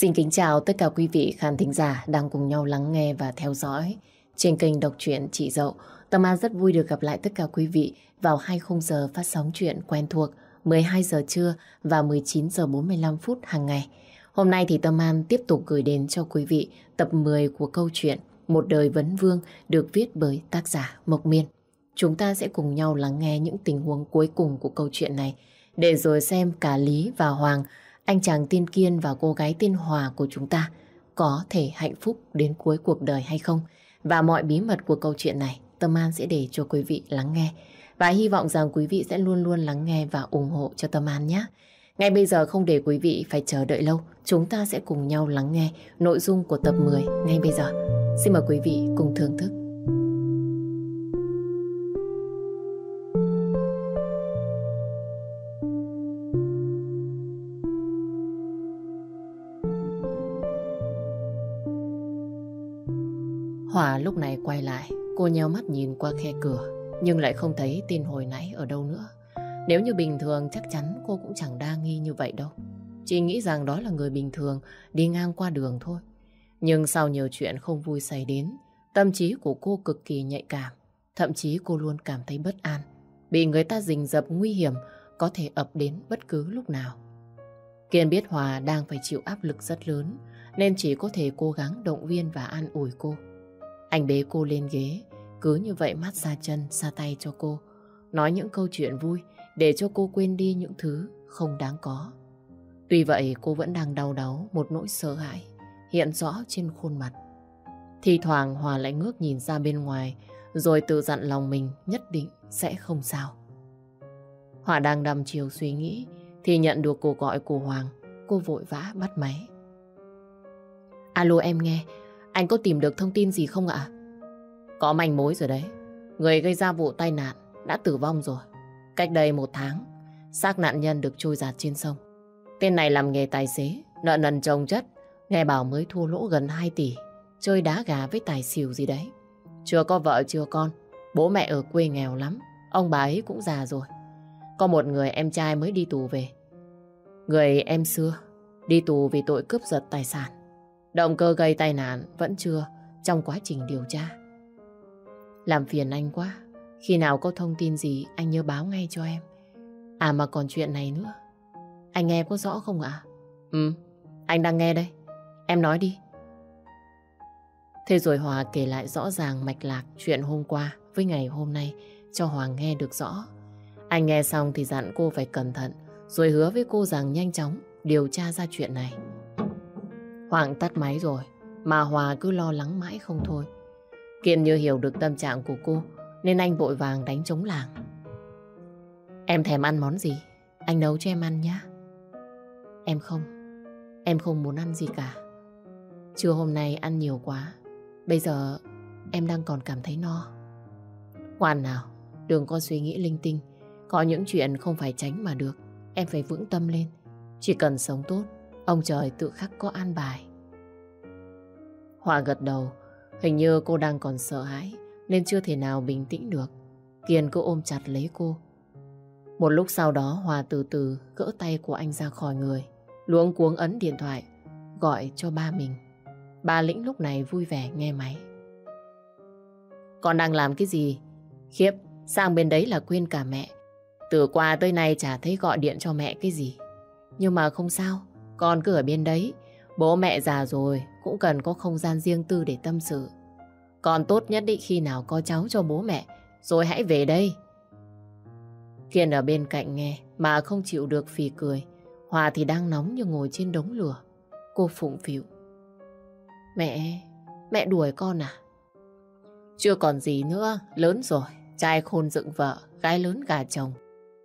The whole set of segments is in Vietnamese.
Xin kính chào tất cả quý vị khán thính giả đang cùng nhau lắng nghe và theo dõi trên kênh đọc truyện Chị Dậu. Tâm An rất vui được gặp lại tất cả quý vị vào 20 giờ phát sóng chuyện quen thuộc 12 giờ trưa và 19 giờ 45 phút hàng ngày. Hôm nay thì Tâm An tiếp tục gửi đến cho quý vị tập 10 của câu chuyện Một đời vấn vương được viết bởi tác giả Mộc Miên. Chúng ta sẽ cùng nhau lắng nghe những tình huống cuối cùng của câu chuyện này để rồi xem cả Lý và Hoàng anh chàng tiên kiên và cô gái tiên hòa của chúng ta có thể hạnh phúc đến cuối cuộc đời hay không. Và mọi bí mật của câu chuyện này Tâm An sẽ để cho quý vị lắng nghe. Và hy vọng rằng quý vị sẽ luôn luôn lắng nghe và ủng hộ cho Tâm An nhé. Ngay bây giờ không để quý vị phải chờ đợi lâu, chúng ta sẽ cùng nhau lắng nghe nội dung của tập 10 ngay bây giờ. Xin mời quý vị cùng thưởng thức. Này quay lại, cô nheo mắt nhìn qua khe cửa, nhưng lại không thấy tin hồi nãy ở đâu nữa. Nếu như bình thường chắc chắn cô cũng chẳng đa nghi như vậy đâu. Chỉ nghĩ rằng đó là người bình thường đi ngang qua đường thôi. Nhưng sau nhiều chuyện không vui xảy đến, tâm trí của cô cực kỳ nhạy cảm. Thậm chí cô luôn cảm thấy bất an, bị người ta rình rập nguy hiểm có thể ập đến bất cứ lúc nào. Kiên biết Hòa đang phải chịu áp lực rất lớn, nên chỉ có thể cố gắng động viên và an ủi cô. Anh bế cô lên ghế, cứ như vậy mắt xa chân, xa tay cho cô. Nói những câu chuyện vui để cho cô quên đi những thứ không đáng có. Tuy vậy cô vẫn đang đau đáu một nỗi sợ hãi hiện rõ trên khuôn mặt. Thì thoảng Hòa lại ngước nhìn ra bên ngoài rồi tự dặn lòng mình nhất định sẽ không sao. Hòa đang đăm chiều suy nghĩ thì nhận được cuộc gọi của Hoàng. Cô vội vã bắt máy. Alo em nghe, anh có tìm được thông tin gì không ạ? Có manh mối rồi đấy. Người gây ra vụ tai nạn đã tử vong rồi. Cách đây một tháng, xác nạn nhân được trôi giạt trên sông. Tên này làm nghề tài xế, nợ nần chồng chất, nghe bảo mới thua lỗ gần 2 tỷ, chơi đá gà với tài xỉu gì đấy. Chưa có vợ chưa con, bố mẹ ở quê nghèo lắm, ông bà ấy cũng già rồi. Có một người em trai mới đi tù về. Người em xưa đi tù vì tội cướp giật tài sản. Động cơ gây tai nạn vẫn chưa trong quá trình điều tra. Làm phiền anh quá. Khi nào có thông tin gì anh nhớ báo ngay cho em. À mà còn chuyện này nữa. Anh nghe có rõ không ạ? Ừ, anh đang nghe đây. Em nói đi. Thế rồi Hòa kể lại rõ ràng mạch lạc chuyện hôm qua với ngày hôm nay cho Hoàng nghe được rõ. Anh nghe xong thì dặn cô phải cẩn thận rồi hứa với cô rằng nhanh chóng điều tra ra chuyện này. Hoàng tắt máy rồi, mà Hòa cứ lo lắng mãi không thôi. Kiên như hiểu được tâm trạng của cô, nên anh vội vàng đánh trống làng. Em thèm ăn món gì? Anh nấu cho em ăn nhé. Em không, em không muốn ăn gì cả. Trưa hôm nay ăn nhiều quá, bây giờ em đang còn cảm thấy no. Hoàn nào, đừng có suy nghĩ linh tinh. Có những chuyện không phải tránh mà được. Em phải vững tâm lên. Chỉ cần sống tốt, Ông trời tự khắc có an bài. Hòa gật đầu, hình như cô đang còn sợ hãi nên chưa thể nào bình tĩnh được. Kiên cứ ôm chặt lấy cô. Một lúc sau đó Hòa từ từ gỡ tay của anh ra khỏi người, luống cuống ấn điện thoại, gọi cho ba mình. Ba Lĩnh lúc này vui vẻ nghe máy. Con đang làm cái gì? Khiếp, sang bên đấy là quên cả mẹ. Từ qua tới nay chả thấy gọi điện cho mẹ cái gì. Nhưng mà không sao, con cứ ở bên đấy, bố mẹ già rồi cũng cần có không gian riêng tư để tâm sự. Con tốt nhất định khi nào có cháu cho bố mẹ, rồi hãy về đây. Kiên ở bên cạnh nghe mà không chịu được phì cười. Hòa thì đang nóng như ngồi trên đống lửa. Cô phụng phịu. Mẹ, mẹ đuổi con à? Chưa còn gì nữa, lớn rồi. Trai khôn dựng vợ, gái lớn gà chồng.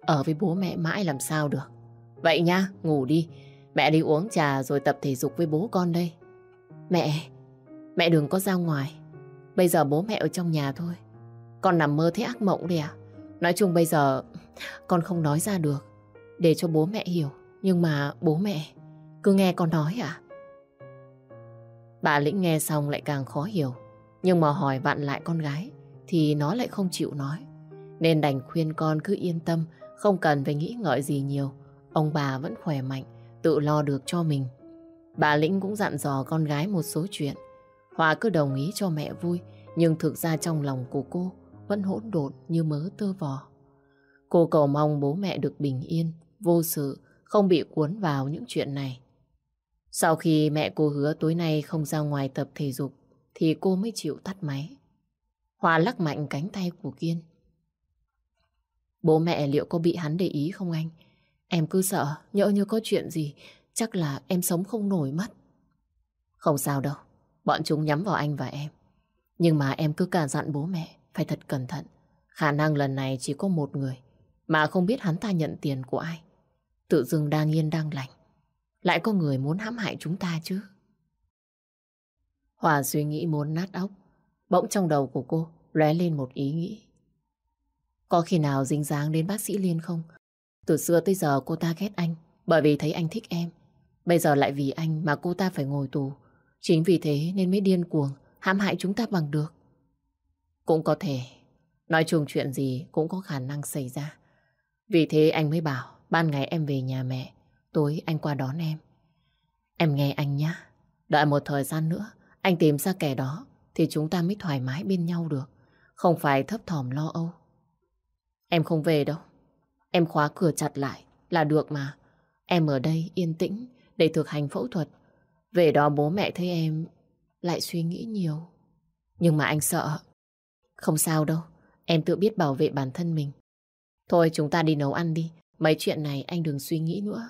Ở với bố mẹ mãi làm sao được. Vậy nha, ngủ đi. Mẹ đi uống trà rồi tập thể dục với bố con đây. Mẹ, mẹ đừng có ra ngoài. Bây giờ bố mẹ ở trong nhà thôi. Con nằm mơ thấy ác mộng đi à? Nói chung bây giờ con không nói ra được. Để cho bố mẹ hiểu. Nhưng mà bố mẹ cứ nghe con nói à? Bà Lĩnh nghe xong lại càng khó hiểu. Nhưng mà hỏi vặn lại con gái thì nó lại không chịu nói. Nên đành khuyên con cứ yên tâm, không cần phải nghĩ ngợi gì nhiều. Ông bà vẫn khỏe mạnh tự lo được cho mình. Bà Lĩnh cũng dặn dò con gái một số chuyện. Hòa cứ đồng ý cho mẹ vui, nhưng thực ra trong lòng của cô vẫn hỗn độn như mớ tơ vò. Cô cầu mong bố mẹ được bình yên, vô sự, không bị cuốn vào những chuyện này. Sau khi mẹ cô hứa tối nay không ra ngoài tập thể dục, thì cô mới chịu tắt máy. Hòa lắc mạnh cánh tay của Kiên. Bố mẹ liệu có bị hắn để ý không anh? Em cứ sợ, nhỡ như có chuyện gì, chắc là em sống không nổi mất. Không sao đâu, bọn chúng nhắm vào anh và em. Nhưng mà em cứ cả dặn bố mẹ, phải thật cẩn thận. Khả năng lần này chỉ có một người, mà không biết hắn ta nhận tiền của ai. Tự dưng đang yên đang lành. Lại có người muốn hãm hại chúng ta chứ. Hòa suy nghĩ muốn nát óc. Bỗng trong đầu của cô lóe lên một ý nghĩ. Có khi nào dính dáng đến bác sĩ Liên không? Từ xưa tới giờ cô ta ghét anh bởi vì thấy anh thích em. Bây giờ lại vì anh mà cô ta phải ngồi tù. Chính vì thế nên mới điên cuồng hãm hại chúng ta bằng được. Cũng có thể. Nói chung chuyện gì cũng có khả năng xảy ra. Vì thế anh mới bảo ban ngày em về nhà mẹ, tối anh qua đón em. Em nghe anh nhé. Đợi một thời gian nữa, anh tìm ra kẻ đó thì chúng ta mới thoải mái bên nhau được. Không phải thấp thỏm lo âu. Em không về đâu. Em khóa cửa chặt lại là được mà. Em ở đây yên tĩnh để thực hành phẫu thuật. Về đó bố mẹ thấy em lại suy nghĩ nhiều. Nhưng mà anh sợ. Không sao đâu. Em tự biết bảo vệ bản thân mình. Thôi chúng ta đi nấu ăn đi. Mấy chuyện này anh đừng suy nghĩ nữa.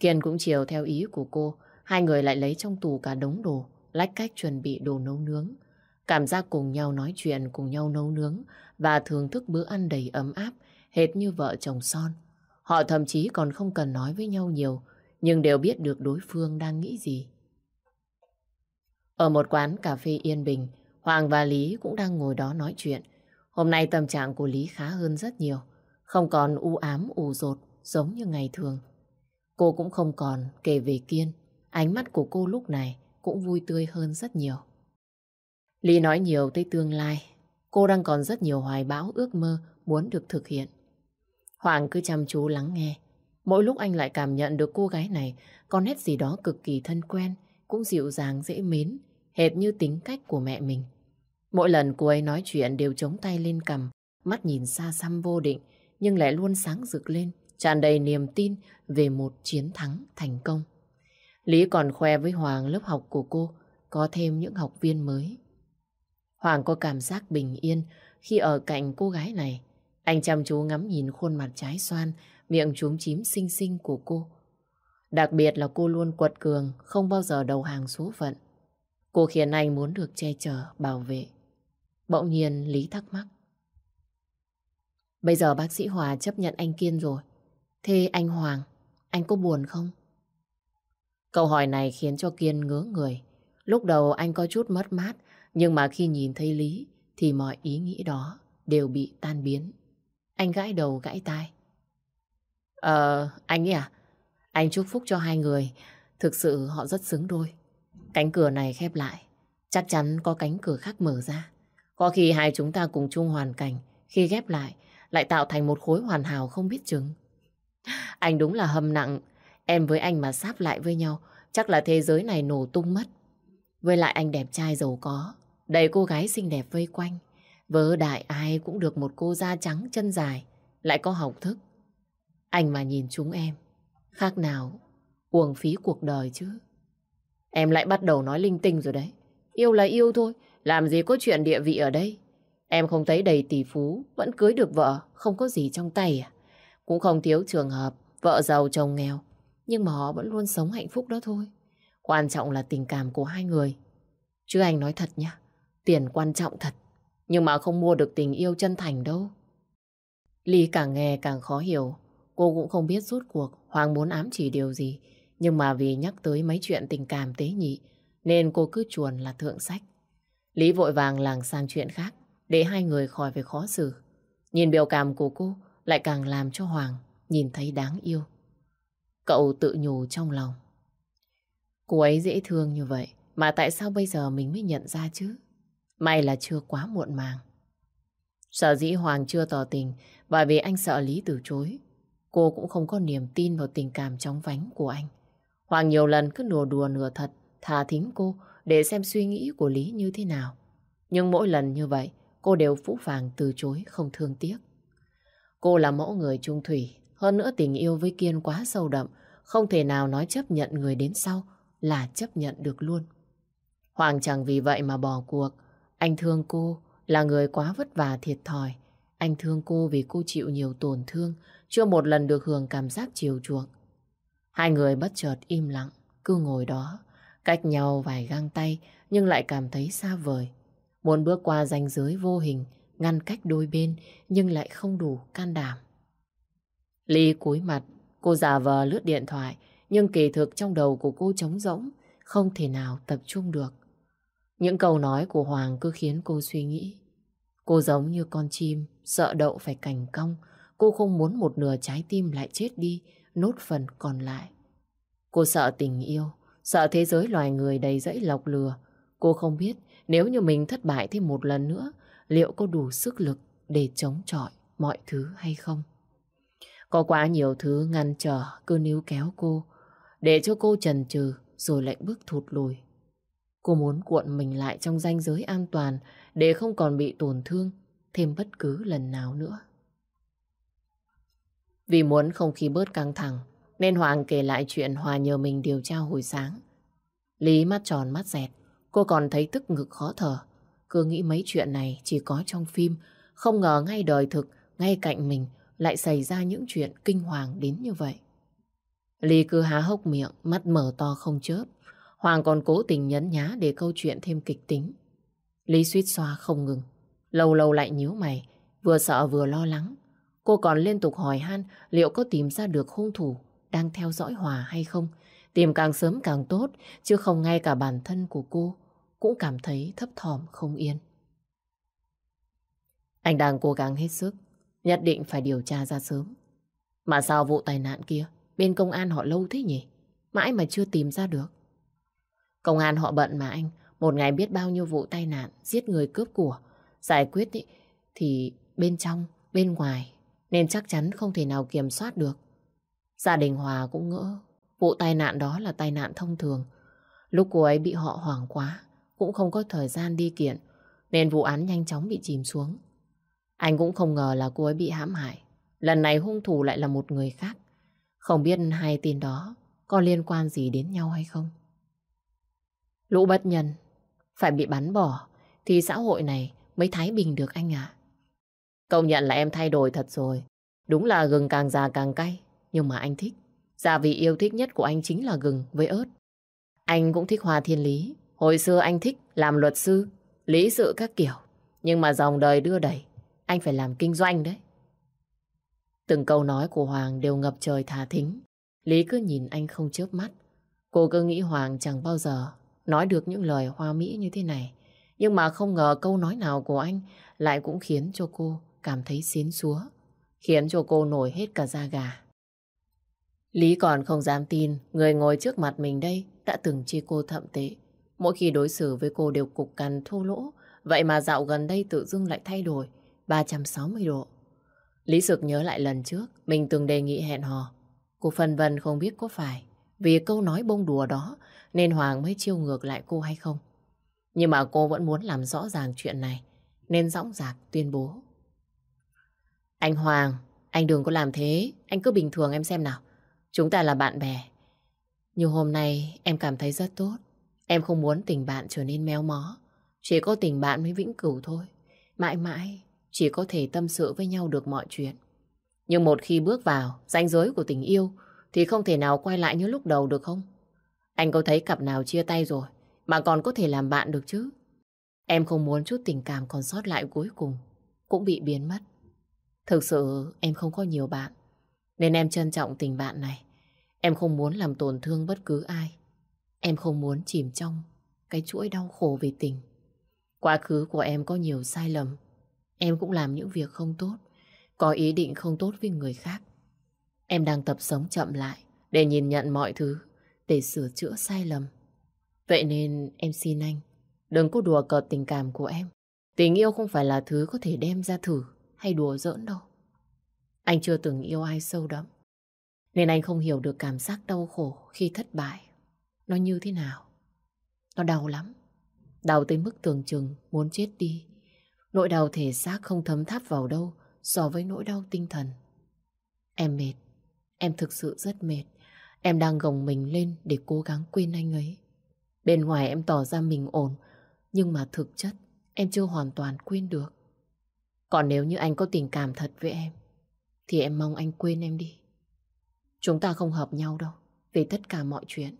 Kiên cũng chiều theo ý của cô. Hai người lại lấy trong tủ cả đống đồ. Lách cách chuẩn bị đồ nấu nướng. Cảm giác cùng nhau nói chuyện, cùng nhau nấu nướng và thưởng thức bữa ăn đầy ấm áp, hệt như vợ chồng son. Họ thậm chí còn không cần nói với nhau nhiều, nhưng đều biết được đối phương đang nghĩ gì. Ở một quán cà phê yên bình, Hoàng và Lý cũng đang ngồi đó nói chuyện. Hôm nay tâm trạng của Lý khá hơn rất nhiều, không còn u ám ù rột giống như ngày thường. Cô cũng không còn kể về Kiên, ánh mắt của cô lúc này cũng vui tươi hơn rất nhiều. Lý nói nhiều tới tương lai, cô đang còn rất nhiều hoài bão ước mơ muốn được thực hiện. Hoàng cứ chăm chú lắng nghe, mỗi lúc anh lại cảm nhận được cô gái này có nét gì đó cực kỳ thân quen, cũng dịu dàng dễ mến, hệt như tính cách của mẹ mình. Mỗi lần cô ấy nói chuyện đều chống tay lên cầm, mắt nhìn xa xăm vô định, nhưng lại luôn sáng rực lên, tràn đầy niềm tin về một chiến thắng thành công. Lý còn khoe với Hoàng lớp học của cô có thêm những học viên mới. Hoàng có cảm giác bình yên khi ở cạnh cô gái này. Anh chăm chú ngắm nhìn khuôn mặt trái xoan, miệng chúm chím xinh xinh của cô. Đặc biệt là cô luôn quật cường, không bao giờ đầu hàng số phận. Cô khiến anh muốn được che chở, bảo vệ. Bỗng nhiên Lý thắc mắc. Bây giờ bác sĩ Hòa chấp nhận anh Kiên rồi. Thế anh Hoàng, anh có buồn không? Câu hỏi này khiến cho Kiên ngớ người. Lúc đầu anh có chút mất mát, nhưng mà khi nhìn thấy Lý thì mọi ý nghĩ đó đều bị tan biến. Anh gãi đầu gãi tai. Ờ, anh ấy à? Anh chúc phúc cho hai người. Thực sự họ rất xứng đôi. Cánh cửa này khép lại. Chắc chắn có cánh cửa khác mở ra. Có khi hai chúng ta cùng chung hoàn cảnh. Khi ghép lại, lại tạo thành một khối hoàn hảo không biết chừng. Anh đúng là hâm nặng. Em với anh mà sáp lại với nhau, chắc là thế giới này nổ tung mất. Với lại anh đẹp trai giàu có, đầy cô gái xinh đẹp vây quanh. Vớ đại ai cũng được một cô da trắng chân dài, lại có học thức. Anh mà nhìn chúng em, khác nào uổng phí cuộc đời chứ. Em lại bắt đầu nói linh tinh rồi đấy. Yêu là yêu thôi, làm gì có chuyện địa vị ở đây. Em không thấy đầy tỷ phú, vẫn cưới được vợ, không có gì trong tay à. Cũng không thiếu trường hợp, vợ giàu chồng nghèo. Nhưng mà họ vẫn luôn sống hạnh phúc đó thôi. Quan trọng là tình cảm của hai người. Chứ anh nói thật nhá, tiền quan trọng thật. Nhưng mà không mua được tình yêu chân thành đâu. Ly càng nghe càng khó hiểu. Cô cũng không biết rốt cuộc Hoàng muốn ám chỉ điều gì. Nhưng mà vì nhắc tới mấy chuyện tình cảm tế nhị, nên cô cứ chuồn là thượng sách. Lý vội vàng làng sang chuyện khác, để hai người khỏi về khó xử. Nhìn biểu cảm của cô lại càng làm cho Hoàng nhìn thấy đáng yêu. Cậu tự nhủ trong lòng. Cô ấy dễ thương như vậy, mà tại sao bây giờ mình mới nhận ra chứ? May là chưa quá muộn màng. Sợ dĩ Hoàng chưa tỏ tình bởi vì anh sợ Lý từ chối. Cô cũng không có niềm tin vào tình cảm chóng vánh của anh. Hoàng nhiều lần cứ đùa đùa nửa thật, thà thính cô để xem suy nghĩ của Lý như thế nào. Nhưng mỗi lần như vậy, cô đều phũ phàng từ chối không thương tiếc. Cô là mẫu người trung thủy, hơn nữa tình yêu với Kiên quá sâu đậm, không thể nào nói chấp nhận người đến sau là chấp nhận được luôn. Hoàng chẳng vì vậy mà bỏ cuộc. Anh thương cô là người quá vất vả thiệt thòi. Anh thương cô vì cô chịu nhiều tổn thương, chưa một lần được hưởng cảm giác chiều chuộng. Hai người bất chợt im lặng, cứ ngồi đó, cách nhau vài găng tay nhưng lại cảm thấy xa vời. Muốn bước qua ranh giới vô hình, ngăn cách đôi bên nhưng lại không đủ can đảm. Ly cúi mặt, cô giả vờ lướt điện thoại nhưng kỳ thực trong đầu của cô trống rỗng, không thể nào tập trung được. Những câu nói của Hoàng cứ khiến cô suy nghĩ. Cô giống như con chim, sợ đậu phải cành cong. Cô không muốn một nửa trái tim lại chết đi, nốt phần còn lại. Cô sợ tình yêu, sợ thế giới loài người đầy rẫy lọc lừa. Cô không biết nếu như mình thất bại thêm một lần nữa, liệu có đủ sức lực để chống chọi mọi thứ hay không? Có quá nhiều thứ ngăn trở cứ níu kéo cô, để cho cô chần chừ rồi lại bước thụt lùi. Cô muốn cuộn mình lại trong ranh giới an toàn để không còn bị tổn thương thêm bất cứ lần nào nữa. Vì muốn không khí bớt căng thẳng, nên Hoàng kể lại chuyện Hòa nhờ mình điều tra hồi sáng. Lý mắt tròn mắt dẹt, cô còn thấy tức ngực khó thở. Cứ nghĩ mấy chuyện này chỉ có trong phim, không ngờ ngay đời thực, ngay cạnh mình lại xảy ra những chuyện kinh hoàng đến như vậy. Lý cứ há hốc miệng, mắt mở to không chớp. Hoàng còn cố tình nhấn nhá để câu chuyện thêm kịch tính. Lý suýt xoa không ngừng. Lâu lâu lại nhíu mày, vừa sợ vừa lo lắng. Cô còn liên tục hỏi han liệu có tìm ra được hung thủ đang theo dõi Hòa hay không. Tìm càng sớm càng tốt, chứ không ngay cả bản thân của cô cũng cảm thấy thấp thỏm không yên. Anh đang cố gắng hết sức, nhất định phải điều tra ra sớm. Mà sao vụ tai nạn kia, bên công an họ lâu thế nhỉ? Mãi mà chưa tìm ra được. Công an họ bận mà anh, một ngày biết bao nhiêu vụ tai nạn, giết người cướp của. Giải quyết ý, thì bên trong, bên ngoài, nên chắc chắn không thể nào kiểm soát được. Gia đình Hòa cũng ngỡ vụ tai nạn đó là tai nạn thông thường. Lúc cô ấy bị họ hoảng quá, cũng không có thời gian đi kiện, nên vụ án nhanh chóng bị chìm xuống. Anh cũng không ngờ là cô ấy bị hãm hại. Lần này hung thủ lại là một người khác. Không biết hai tin đó có liên quan gì đến nhau hay không. Lũ bất nhân phải bị bắn bỏ thì xã hội này mới thái bình được anh ạ. Công nhận là em thay đổi thật rồi. Đúng là gừng càng già càng cay. Nhưng mà anh thích. Gia vị yêu thích nhất của anh chính là gừng với ớt. Anh cũng thích hòa thiên lý. Hồi xưa anh thích làm luật sư, lý sự các kiểu. Nhưng mà dòng đời đưa đẩy, anh phải làm kinh doanh đấy. Từng câu nói của Hoàng đều ngập trời thà thính. Lý cứ nhìn anh không chớp mắt. Cô cứ nghĩ Hoàng chẳng bao giờ nói được những lời hoa mỹ như thế này. Nhưng mà không ngờ câu nói nào của anh lại cũng khiến cho cô cảm thấy xiến xúa, khiến cho cô nổi hết cả da gà. Lý còn không dám tin người ngồi trước mặt mình đây đã từng chia cô thậm tệ. Mỗi khi đối xử với cô đều cục cằn thô lỗ, vậy mà dạo gần đây tự dưng lại thay đổi 360 độ. Lý Sực nhớ lại lần trước mình từng đề nghị hẹn hò. Cô phân vân không biết có phải vì câu nói bông đùa đó nên Hoàng mới chiêu ngược lại cô hay không. Nhưng mà cô vẫn muốn làm rõ ràng chuyện này nên dõng dạc tuyên bố. Anh Hoàng, anh đừng có làm thế, anh cứ bình thường em xem nào. Chúng ta là bạn bè. Nhưng hôm nay em cảm thấy rất tốt. Em không muốn tình bạn trở nên méo mó. Chỉ có tình bạn mới vĩnh cửu thôi. Mãi mãi chỉ có thể tâm sự với nhau được mọi chuyện. Nhưng một khi bước vào ranh giới của tình yêu thì không thể nào quay lại như lúc đầu được không? Anh có thấy cặp nào chia tay rồi mà còn có thể làm bạn được chứ? Em không muốn chút tình cảm còn sót lại cuối cùng cũng bị biến mất. Thực sự em không có nhiều bạn nên em trân trọng tình bạn này. Em không muốn làm tổn thương bất cứ ai. Em không muốn chìm trong cái chuỗi đau khổ về tình. Quá khứ của em có nhiều sai lầm. Em cũng làm những việc không tốt, có ý định không tốt với người khác. Em đang tập sống chậm lại để nhìn nhận mọi thứ, để sửa chữa sai lầm. Vậy nên em xin anh, đừng có đùa cợt tình cảm của em. Tình yêu không phải là thứ có thể đem ra thử hay đùa giỡn đâu. Anh chưa từng yêu ai sâu đậm. Nên anh không hiểu được cảm giác đau khổ khi thất bại. Nó như thế nào? Nó đau lắm. Đau tới mức tưởng chừng muốn chết đi. Nỗi đau thể xác không thấm tháp vào đâu so với nỗi đau tinh thần. Em mệt. Em thực sự rất mệt. Em đang gồng mình lên để cố gắng quên anh ấy. Bên ngoài em tỏ ra mình ổn, nhưng mà thực chất em chưa hoàn toàn quên được. Còn nếu như anh có tình cảm thật với em, thì em mong anh quên em đi. Chúng ta không hợp nhau đâu, về tất cả mọi chuyện.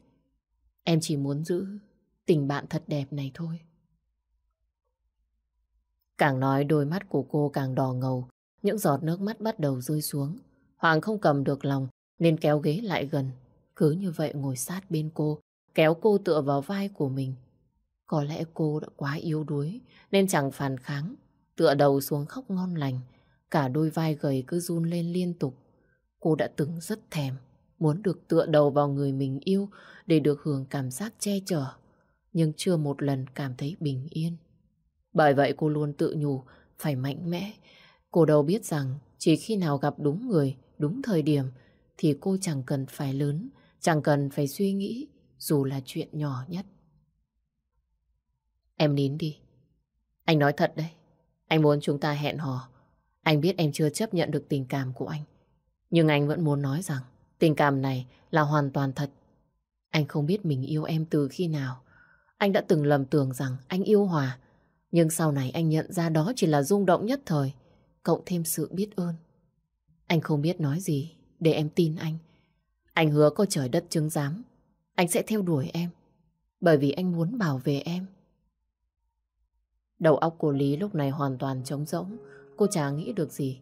Em chỉ muốn giữ tình bạn thật đẹp này thôi. Càng nói đôi mắt của cô càng đỏ ngầu, những giọt nước mắt bắt đầu rơi xuống. Hoàng không cầm được lòng nên kéo ghế lại gần. Cứ như vậy ngồi sát bên cô, kéo cô tựa vào vai của mình. Có lẽ cô đã quá yếu đuối nên chẳng phản kháng, tựa đầu xuống khóc ngon lành. Cả đôi vai gầy cứ run lên liên tục. Cô đã từng rất thèm, muốn được tựa đầu vào người mình yêu để được hưởng cảm giác che chở, nhưng chưa một lần cảm thấy bình yên. Bởi vậy cô luôn tự nhủ phải mạnh mẽ. Cô đâu biết rằng chỉ khi nào gặp đúng người, đúng thời điểm thì cô chẳng cần phải lớn, chẳng cần phải suy nghĩ, dù là chuyện nhỏ nhất. Em nín đi. Anh nói thật đấy. Anh muốn chúng ta hẹn hò. Anh biết em chưa chấp nhận được tình cảm của anh. Nhưng anh vẫn muốn nói rằng, tình cảm này là hoàn toàn thật. Anh không biết mình yêu em từ khi nào. Anh đã từng lầm tưởng rằng anh yêu Hòa. Nhưng sau này anh nhận ra đó chỉ là rung động nhất thời. Cộng thêm sự biết ơn. Anh không biết nói gì để em tin anh. Anh hứa có trời đất chứng giám. Anh sẽ theo đuổi em. Bởi vì anh muốn bảo vệ em. Đầu óc của Lý lúc này hoàn toàn trống rỗng. Cô chả nghĩ được gì.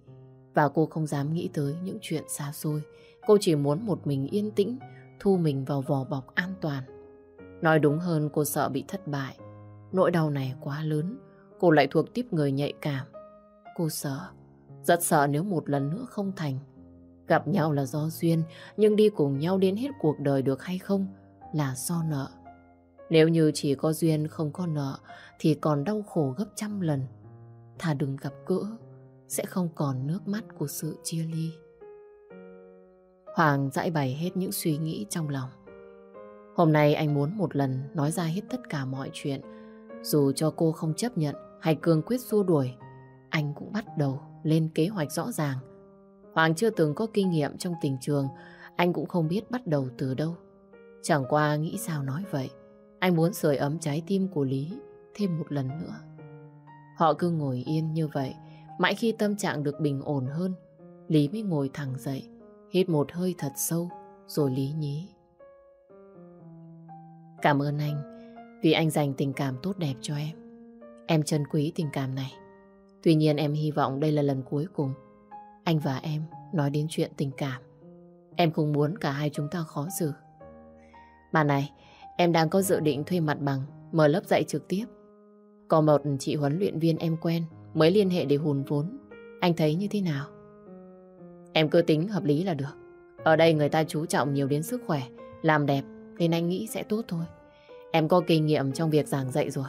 Và cô không dám nghĩ tới những chuyện xa xôi. Cô chỉ muốn một mình yên tĩnh, thu mình vào vỏ bọc an toàn. Nói đúng hơn cô sợ bị thất bại. Nỗi đau này quá lớn. Cô lại thuộc tiếp người nhạy cảm. Cô sợ. Rất sợ nếu một lần nữa không thành. Gặp nhau là do duyên, nhưng đi cùng nhau đến hết cuộc đời được hay không là do nợ. Nếu như chỉ có duyên không có nợ thì còn đau khổ gấp trăm lần. Thà đừng gặp gỡ, sẽ không còn nước mắt của sự chia ly. Hoàng giải bày hết những suy nghĩ trong lòng. Hôm nay anh muốn một lần nói ra hết tất cả mọi chuyện. Dù cho cô không chấp nhận hay cương quyết xua đuổi, anh cũng bắt đầu lên kế hoạch rõ ràng. Hoàng chưa từng có kinh nghiệm trong tình trường, anh cũng không biết bắt đầu từ đâu. Chẳng qua nghĩ sao nói vậy. Anh muốn sưởi ấm trái tim của Lý thêm một lần nữa. Họ cứ ngồi yên như vậy, mãi khi tâm trạng được bình ổn hơn, Lý mới ngồi thẳng dậy, hít một hơi thật sâu, rồi Lý nhí. Cảm ơn anh, vì anh dành tình cảm tốt đẹp cho em. Em trân quý tình cảm này. Tuy nhiên em hy vọng đây là lần cuối cùng anh và em nói đến chuyện tình cảm. Em không muốn cả hai chúng ta khó xử. Mà này, em đang có dự định thuê mặt bằng, mở lớp dạy trực tiếp. Có một chị huấn luyện viên em quen mới liên hệ để hùn vốn. Anh thấy như thế nào? Em cứ tính hợp lý là được. Ở đây người ta chú trọng nhiều đến sức khỏe, làm đẹp, nên anh nghĩ sẽ tốt thôi. Em có kinh nghiệm trong việc giảng dạy rồi.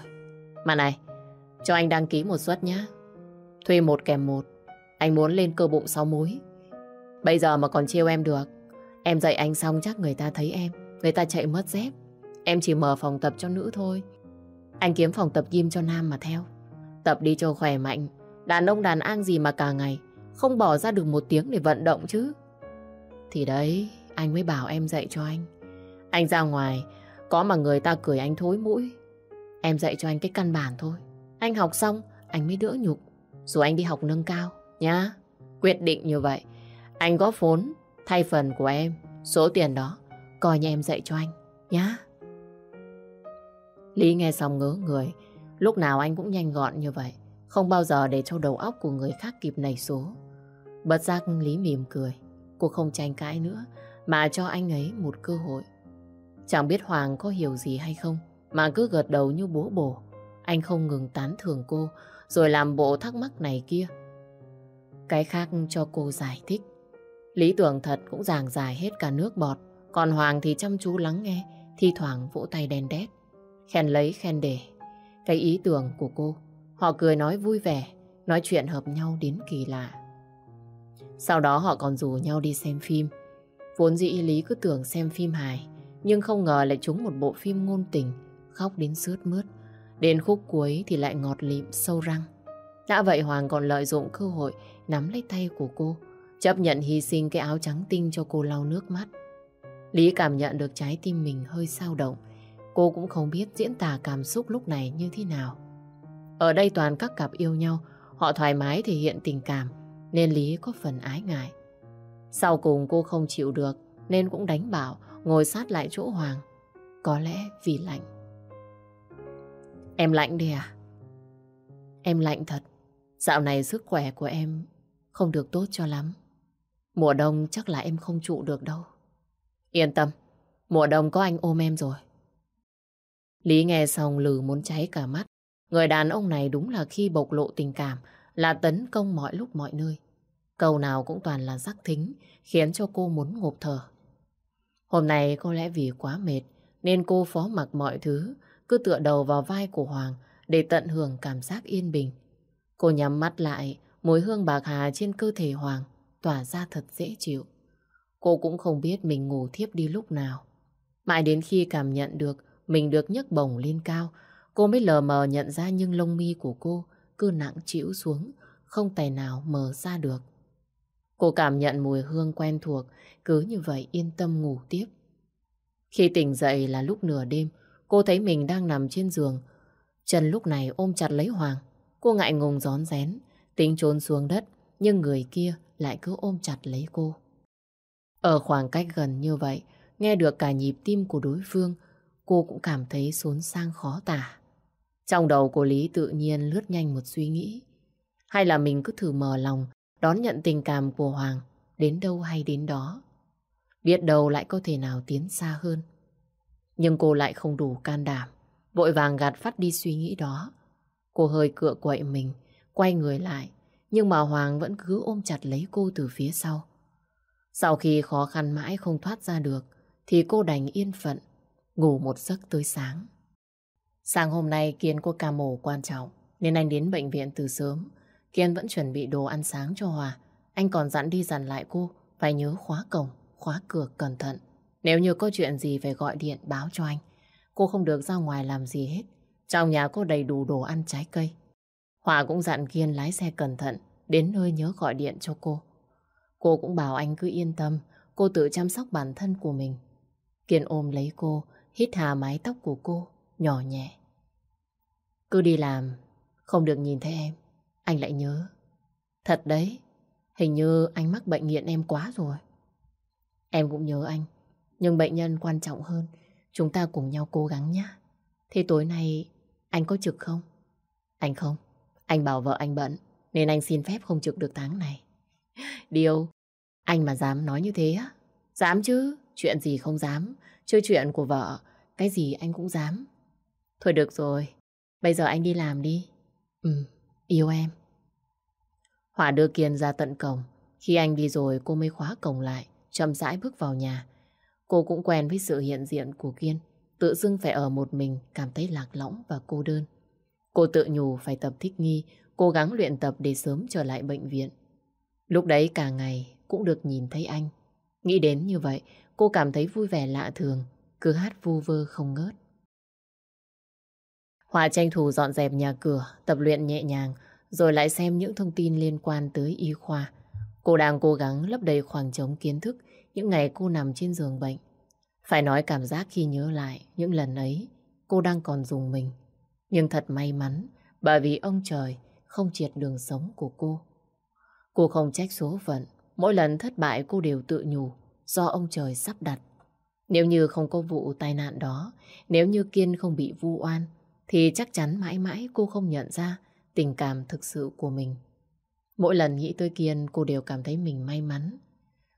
Mà này, cho anh đăng ký một suất nhé. Thuê một kèm một. Anh muốn lên cơ bụng sáu múi. Bây giờ mà còn chiêu em được. Em dạy anh xong chắc người ta thấy em. Người ta chạy mất dép. Em chỉ mở phòng tập cho nữ thôi. Anh kiếm phòng tập gym cho nam mà theo. Tập đi cho khỏe mạnh. Đàn ông đàn an gì mà cả ngày. Không bỏ ra được một tiếng để vận động chứ. Thì đấy, anh mới bảo em dạy cho anh. Anh ra ngoài, có mà người ta cười anh thối mũi. Em dạy cho anh cái căn bản thôi. Anh học xong, anh mới đỡ nhục. Dù anh đi học nâng cao, nhá. Quyết định như vậy. Anh góp vốn thay phần của em. Số tiền đó, coi như em dạy cho anh, nhá. Lý nghe xong ngớ người. Lúc nào anh cũng nhanh gọn như vậy. Không bao giờ để cho đầu óc của người khác kịp nảy số. bật giác Lý mỉm cười. Cô không tranh cãi nữa, mà cho anh ấy một cơ hội. Chẳng biết Hoàng có hiểu gì hay không, mà cứ gật đầu như bố bổ. Anh không ngừng tán thưởng cô, rồi làm bộ thắc mắc này kia. Cái khác cho cô giải thích. Lý tưởng thật cũng giảng giải hết cả nước bọt, còn Hoàng thì chăm chú lắng nghe, thi thoảng vỗ tay đen đét. Khen lấy khen để. Cái ý tưởng của cô, họ cười nói vui vẻ, nói chuyện hợp nhau đến kỳ lạ. Sau đó họ còn rủ nhau đi xem phim. Vốn dĩ Lý cứ tưởng xem phim hài, nhưng không ngờ lại trúng một bộ phim ngôn tình, khóc đến sướt mướt. Đến khúc cuối thì lại ngọt lịm sâu răng. Đã vậy Hoàng còn lợi dụng cơ hội nắm lấy tay của cô, chấp nhận hy sinh cái áo trắng tinh cho cô lau nước mắt. Lý cảm nhận được trái tim mình hơi sao động. Cô cũng không biết diễn tả cảm xúc lúc này như thế nào. Ở đây toàn các cặp yêu nhau, họ thoải mái thể hiện tình cảm, nên Lý có phần ái ngại. Sau cùng cô không chịu được, nên cũng đánh bảo ngồi sát lại chỗ Hoàng. Có lẽ vì lạnh. Em lạnh đi à? Em lạnh thật. Dạo này sức khỏe của em không được tốt cho lắm. Mùa đông chắc là em không trụ được đâu. Yên tâm, mùa đông có anh ôm em rồi. Lý nghe xong lử muốn cháy cả mắt. Người đàn ông này đúng là khi bộc lộ tình cảm là tấn công mọi lúc mọi nơi. Câu nào cũng toàn là rắc thính, khiến cho cô muốn ngộp thở. Hôm nay có lẽ vì quá mệt, nên cô phó mặc mọi thứ, cứ tựa đầu vào vai của Hoàng để tận hưởng cảm giác yên bình. Cô nhắm mắt lại, mùi hương bạc hà trên cơ thể Hoàng tỏa ra thật dễ chịu. Cô cũng không biết mình ngủ thiếp đi lúc nào. Mãi đến khi cảm nhận được mình được nhấc bổng lên cao, cô mới lờ mờ nhận ra nhưng lông mi của cô cứ nặng chịu xuống, không tài nào mở ra được. Cô cảm nhận mùi hương quen thuộc, cứ như vậy yên tâm ngủ tiếp. Khi tỉnh dậy là lúc nửa đêm, cô thấy mình đang nằm trên giường. Trần lúc này ôm chặt lấy Hoàng. Cô ngại ngùng gión rén, tính trốn xuống đất, nhưng người kia lại cứ ôm chặt lấy cô. Ở khoảng cách gần như vậy, nghe được cả nhịp tim của đối phương, cô cũng cảm thấy xốn sang khó tả. Trong đầu của Lý tự nhiên lướt nhanh một suy nghĩ. Hay là mình cứ thử mở lòng, đón nhận tình cảm của Hoàng, đến đâu hay đến đó. Biết đâu lại có thể nào tiến xa hơn. Nhưng cô lại không đủ can đảm, vội vàng gạt phát đi suy nghĩ đó. Cô hơi cựa quậy mình, quay người lại, nhưng mà Hoàng vẫn cứ ôm chặt lấy cô từ phía sau. Sau khi khó khăn mãi không thoát ra được, thì cô đành yên phận, ngủ một giấc tới sáng. Sáng hôm nay Kiên có ca mổ quan trọng, nên anh đến bệnh viện từ sớm. Kiên vẫn chuẩn bị đồ ăn sáng cho Hòa. Anh còn dặn đi dặn lại cô, phải nhớ khóa cổng, khóa cửa cẩn thận. Nếu như có chuyện gì phải gọi điện báo cho anh. Cô không được ra ngoài làm gì hết. Trong nhà có đầy đủ đồ ăn trái cây. Hòa cũng dặn Kiên lái xe cẩn thận, đến nơi nhớ gọi điện cho cô. Cô cũng bảo anh cứ yên tâm, cô tự chăm sóc bản thân của mình. Kiên ôm lấy cô, hít hà mái tóc của cô, nhỏ nhẹ. Cứ đi làm, không được nhìn thấy em, anh lại nhớ. Thật đấy, hình như anh mắc bệnh nghiện em quá rồi. Em cũng nhớ anh, nhưng bệnh nhân quan trọng hơn, chúng ta cùng nhau cố gắng nhé. Thế tối nay anh có trực không? Anh không, anh bảo vợ anh bận, nên anh xin phép không trực được tháng này. Điều, anh mà dám nói như thế á? Dám chứ, chuyện gì không dám. Chơi chuyện của vợ, cái gì anh cũng dám. Thôi được rồi, bây giờ anh đi làm đi. Ừ, yêu em. Hỏa đưa Kiên ra tận cổng. Khi anh đi rồi cô mới khóa cổng lại, chậm rãi bước vào nhà. Cô cũng quen với sự hiện diện của Kiên. Tự dưng phải ở một mình, cảm thấy lạc lõng và cô đơn. Cô tự nhủ phải tập thích nghi, cố gắng luyện tập để sớm trở lại bệnh viện. Lúc đấy cả ngày cũng được nhìn thấy anh. Nghĩ đến như vậy, cô cảm thấy vui vẻ lạ thường, cứ hát vu vơ không ngớt. Hòa tranh thủ dọn dẹp nhà cửa, tập luyện nhẹ nhàng, rồi lại xem những thông tin liên quan tới y khoa. Cô đang cố gắng lấp đầy khoảng trống kiến thức những ngày cô nằm trên giường bệnh. Phải nói cảm giác khi nhớ lại những lần ấy, cô đang còn dùng mình. Nhưng thật may mắn, bởi vì ông trời không triệt đường sống của cô. Cô không trách số phận, mỗi lần thất bại cô đều tự nhủ do ông trời sắp đặt. Nếu như không có vụ tai nạn đó, nếu như Kiên không bị vu oan, thì chắc chắn mãi mãi cô không nhận ra tình cảm thực sự của mình. Mỗi lần nghĩ tới Kiên, cô đều cảm thấy mình may mắn.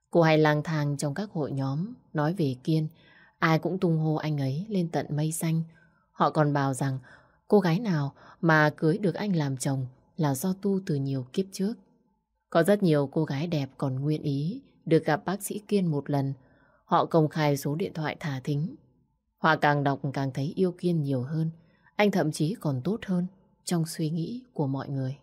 Cô hay lang thang trong các hội nhóm nói về Kiên, ai cũng tung hô anh ấy lên tận mây xanh. Họ còn bảo rằng cô gái nào mà cưới được anh làm chồng là do tu từ nhiều kiếp trước. Có rất nhiều cô gái đẹp còn nguyện ý được gặp bác sĩ Kiên một lần. Họ công khai số điện thoại thả thính. Họ càng đọc càng thấy yêu Kiên nhiều hơn. Anh thậm chí còn tốt hơn trong suy nghĩ của mọi người.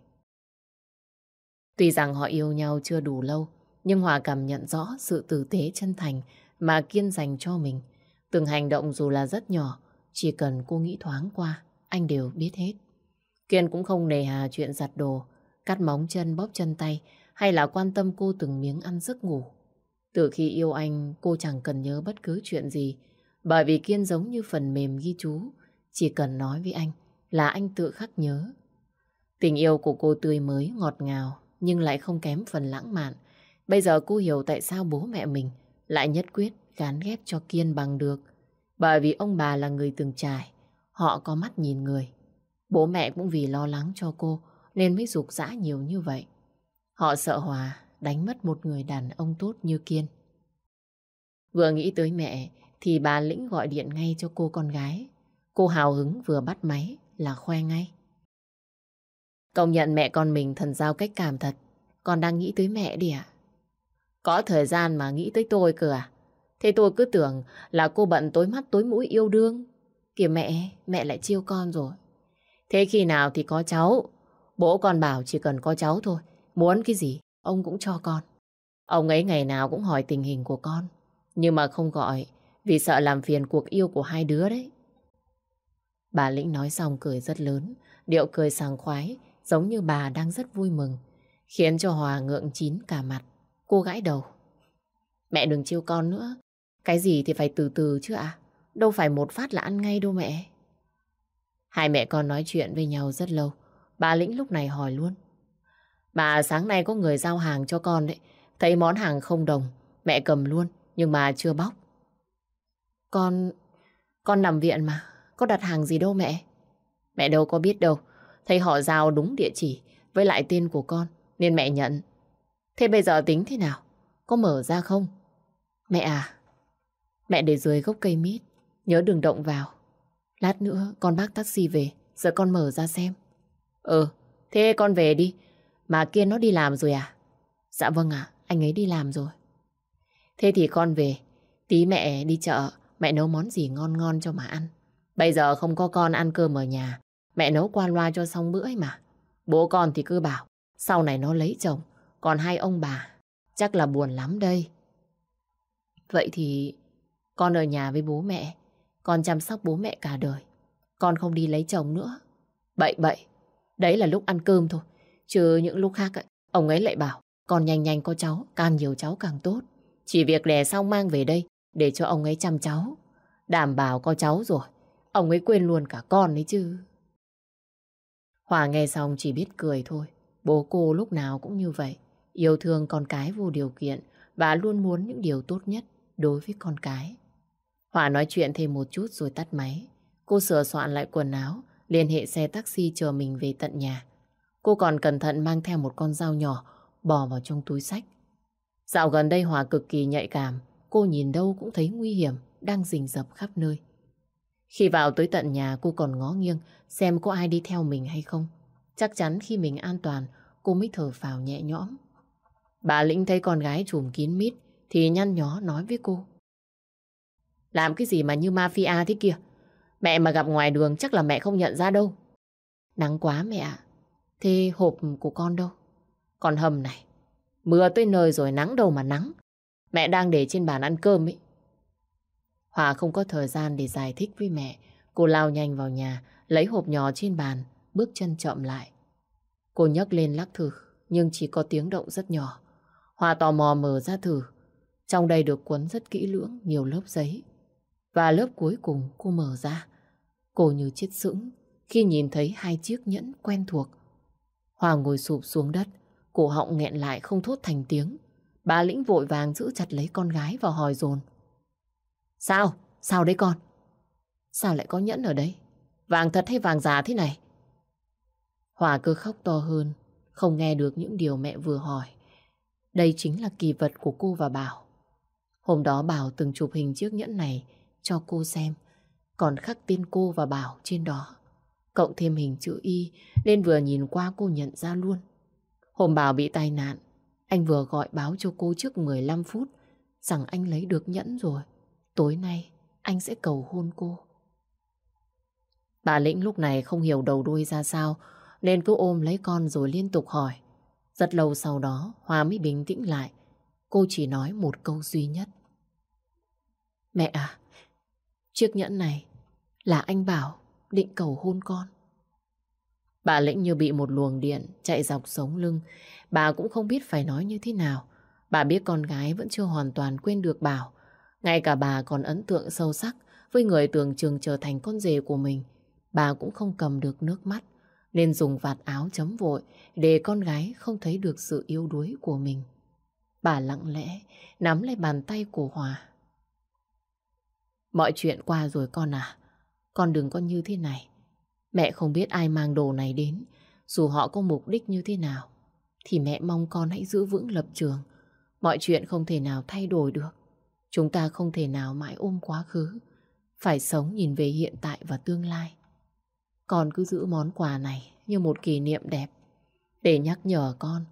Tuy rằng họ yêu nhau chưa đủ lâu, Nhưng Hòa cảm nhận rõ sự tử tế chân thành mà Kiên dành cho mình. Từng hành động dù là rất nhỏ, chỉ cần cô nghĩ thoáng qua, anh đều biết hết. Kiên cũng không nề hà chuyện giặt đồ, cắt móng chân bóp chân tay hay là quan tâm cô từng miếng ăn giấc ngủ. Từ khi yêu anh, cô chẳng cần nhớ bất cứ chuyện gì, bởi vì Kiên giống như phần mềm ghi chú, chỉ cần nói với anh là anh tự khắc nhớ. Tình yêu của cô tươi mới, ngọt ngào, nhưng lại không kém phần lãng mạn. Bây giờ cô hiểu tại sao bố mẹ mình lại nhất quyết gán ghép cho Kiên bằng được. Bởi vì ông bà là người từng trải, họ có mắt nhìn người. Bố mẹ cũng vì lo lắng cho cô nên mới rục rã nhiều như vậy. Họ sợ Hòa đánh mất một người đàn ông tốt như Kiên. Vừa nghĩ tới mẹ thì bà Lĩnh gọi điện ngay cho cô con gái. Cô hào hứng vừa bắt máy là khoe ngay. Công nhận mẹ con mình thần giao cách cảm thật. Con đang nghĩ tới mẹ đi ạ. Có thời gian mà nghĩ tới tôi cơ à? Thế tôi cứ tưởng là cô bận tối mắt tối mũi yêu đương. Kìa mẹ, mẹ lại chiêu con rồi. Thế khi nào thì có cháu? Bố con bảo chỉ cần có cháu thôi. Muốn cái gì, ông cũng cho con. Ông ấy ngày nào cũng hỏi tình hình của con. Nhưng mà không gọi, vì sợ làm phiền cuộc yêu của hai đứa đấy. Bà Lĩnh nói xong cười rất lớn, điệu cười sảng khoái, giống như bà đang rất vui mừng, khiến cho Hòa ngượng chín cả mặt. Cô gãi đầu. Mẹ đừng chiêu con nữa, cái gì thì phải từ từ chứ ạ. Đâu phải một phát là ăn ngay đâu mẹ. Hai mẹ con nói chuyện với nhau rất lâu. Bà Lĩnh lúc này hỏi luôn. Bà sáng nay có người giao hàng cho con đấy. Thấy món hàng không đồng, mẹ cầm luôn, nhưng mà chưa bóc. Con... con nằm viện mà, có đặt hàng gì đâu mẹ. Mẹ đâu có biết đâu, thấy họ giao đúng địa chỉ với lại tên của con, nên mẹ nhận. Thế bây giờ tính thế nào? Có mở ra không? Mẹ à, mẹ để dưới gốc cây mít, nhớ đừng động vào. Lát nữa con bác taxi về, giờ con mở ra xem. Ừ, thế con về đi. Mà kia nó đi làm rồi à? Dạ vâng ạ, anh ấy đi làm rồi. Thế thì con về, tí mẹ đi chợ, mẹ nấu món gì ngon ngon cho mà ăn. Bây giờ không có con ăn cơm ở nhà, mẹ nấu qua loa cho xong bữa ấy mà. Bố con thì cứ bảo, sau này nó lấy chồng, còn hai ông bà, chắc là buồn lắm đây. Vậy thì con ở nhà với bố mẹ, con chăm sóc bố mẹ cả đời. Con không đi lấy chồng nữa. Bậy bậy, đấy là lúc ăn cơm thôi. Chứ những lúc khác ấy, ông ấy lại bảo con nhanh nhanh có cháu, càng nhiều cháu càng tốt. Chỉ việc đẻ xong mang về đây để cho ông ấy chăm cháu. Đảm bảo có cháu rồi, ông ấy quên luôn cả con ấy chứ. Hòa nghe xong chỉ biết cười thôi. Bố cô lúc nào cũng như vậy. Yêu thương con cái vô điều kiện và luôn muốn những điều tốt nhất đối với con cái. Hòa nói chuyện thêm một chút rồi tắt máy. Cô sửa soạn lại quần áo, liên hệ xe taxi chờ mình về tận nhà. Cô còn cẩn thận mang theo một con dao nhỏ bò vào trong túi sách. Dạo gần đây Hòa cực kỳ nhạy cảm, cô nhìn đâu cũng thấy nguy hiểm đang rình rập khắp nơi. Khi vào tới tận nhà cô còn ngó nghiêng xem có ai đi theo mình hay không. Chắc chắn khi mình an toàn cô mới thở phào nhẹ nhõm. Bà Lĩnh thấy con gái trùm kín mít thì nhăn nhó nói với cô. Làm cái gì mà như mafia thế kia? Mẹ mà gặp ngoài đường chắc là mẹ không nhận ra đâu. Nắng quá mẹ ạ. Thế hộp của con đâu? Còn hầm này. Mưa tới nơi rồi nắng đâu mà nắng. Mẹ đang để trên bàn ăn cơm ấy. Hòa không có thời gian để giải thích với mẹ. Cô lao nhanh vào nhà, lấy hộp nhỏ trên bàn, bước chân chậm lại. Cô nhấc lên lắc thử, nhưng chỉ có tiếng động rất nhỏ. Hòa tò mò mở ra thử. Trong đây được cuốn rất kỹ lưỡng, nhiều lớp giấy. Và lớp cuối cùng cô mở ra. Cô như chết sững khi nhìn thấy hai chiếc nhẫn quen thuộc. Hòa ngồi sụp xuống đất, cổ họng nghẹn lại không thốt thành tiếng. Bà Lĩnh vội vàng giữ chặt lấy con gái và hỏi dồn Sao? Sao đấy con? Sao lại có nhẫn ở đây? Vàng thật hay vàng giả thế này? Hòa cứ khóc to hơn, không nghe được những điều mẹ vừa hỏi. Đây chính là kỳ vật của cô và Bảo. Hôm đó Bảo từng chụp hình chiếc nhẫn này cho cô xem, còn khắc tên cô và Bảo trên đó. Cộng thêm hình chữ Y nên vừa nhìn qua cô nhận ra luôn. Hôm Bảo bị tai nạn, anh vừa gọi báo cho cô trước 15 phút rằng anh lấy được nhẫn rồi. Tối nay anh sẽ cầu hôn cô. Bà Lĩnh lúc này không hiểu đầu đuôi ra sao nên cứ ôm lấy con rồi liên tục hỏi. Rất lâu sau đó Hoa mới bình tĩnh lại. cô chỉ nói một câu duy nhất. Mẹ à, chiếc nhẫn này là anh Bảo định cầu hôn con. Bà Lĩnh như bị một luồng điện chạy dọc sống lưng. Bà cũng không biết phải nói như thế nào. Bà biết con gái vẫn chưa hoàn toàn quên được Bảo. Ngay cả bà còn ấn tượng sâu sắc với người tưởng chừng trở thành con rể của mình. Bà cũng không cầm được nước mắt, nên dùng vạt áo chấm vội để con gái không thấy được sự yếu đuối của mình. Bà lặng lẽ nắm lấy bàn tay của Hòa. Mọi chuyện qua rồi con à. Con đừng có như thế này. Mẹ không biết ai mang đồ này đến. Dù họ có mục đích như thế nào. Thì mẹ mong con hãy giữ vững lập trường. Mọi chuyện không thể nào thay đổi được. Chúng ta không thể nào mãi ôm quá khứ. Phải sống nhìn về hiện tại và tương lai. Con cứ giữ món quà này như một kỷ niệm đẹp. Để nhắc nhở con,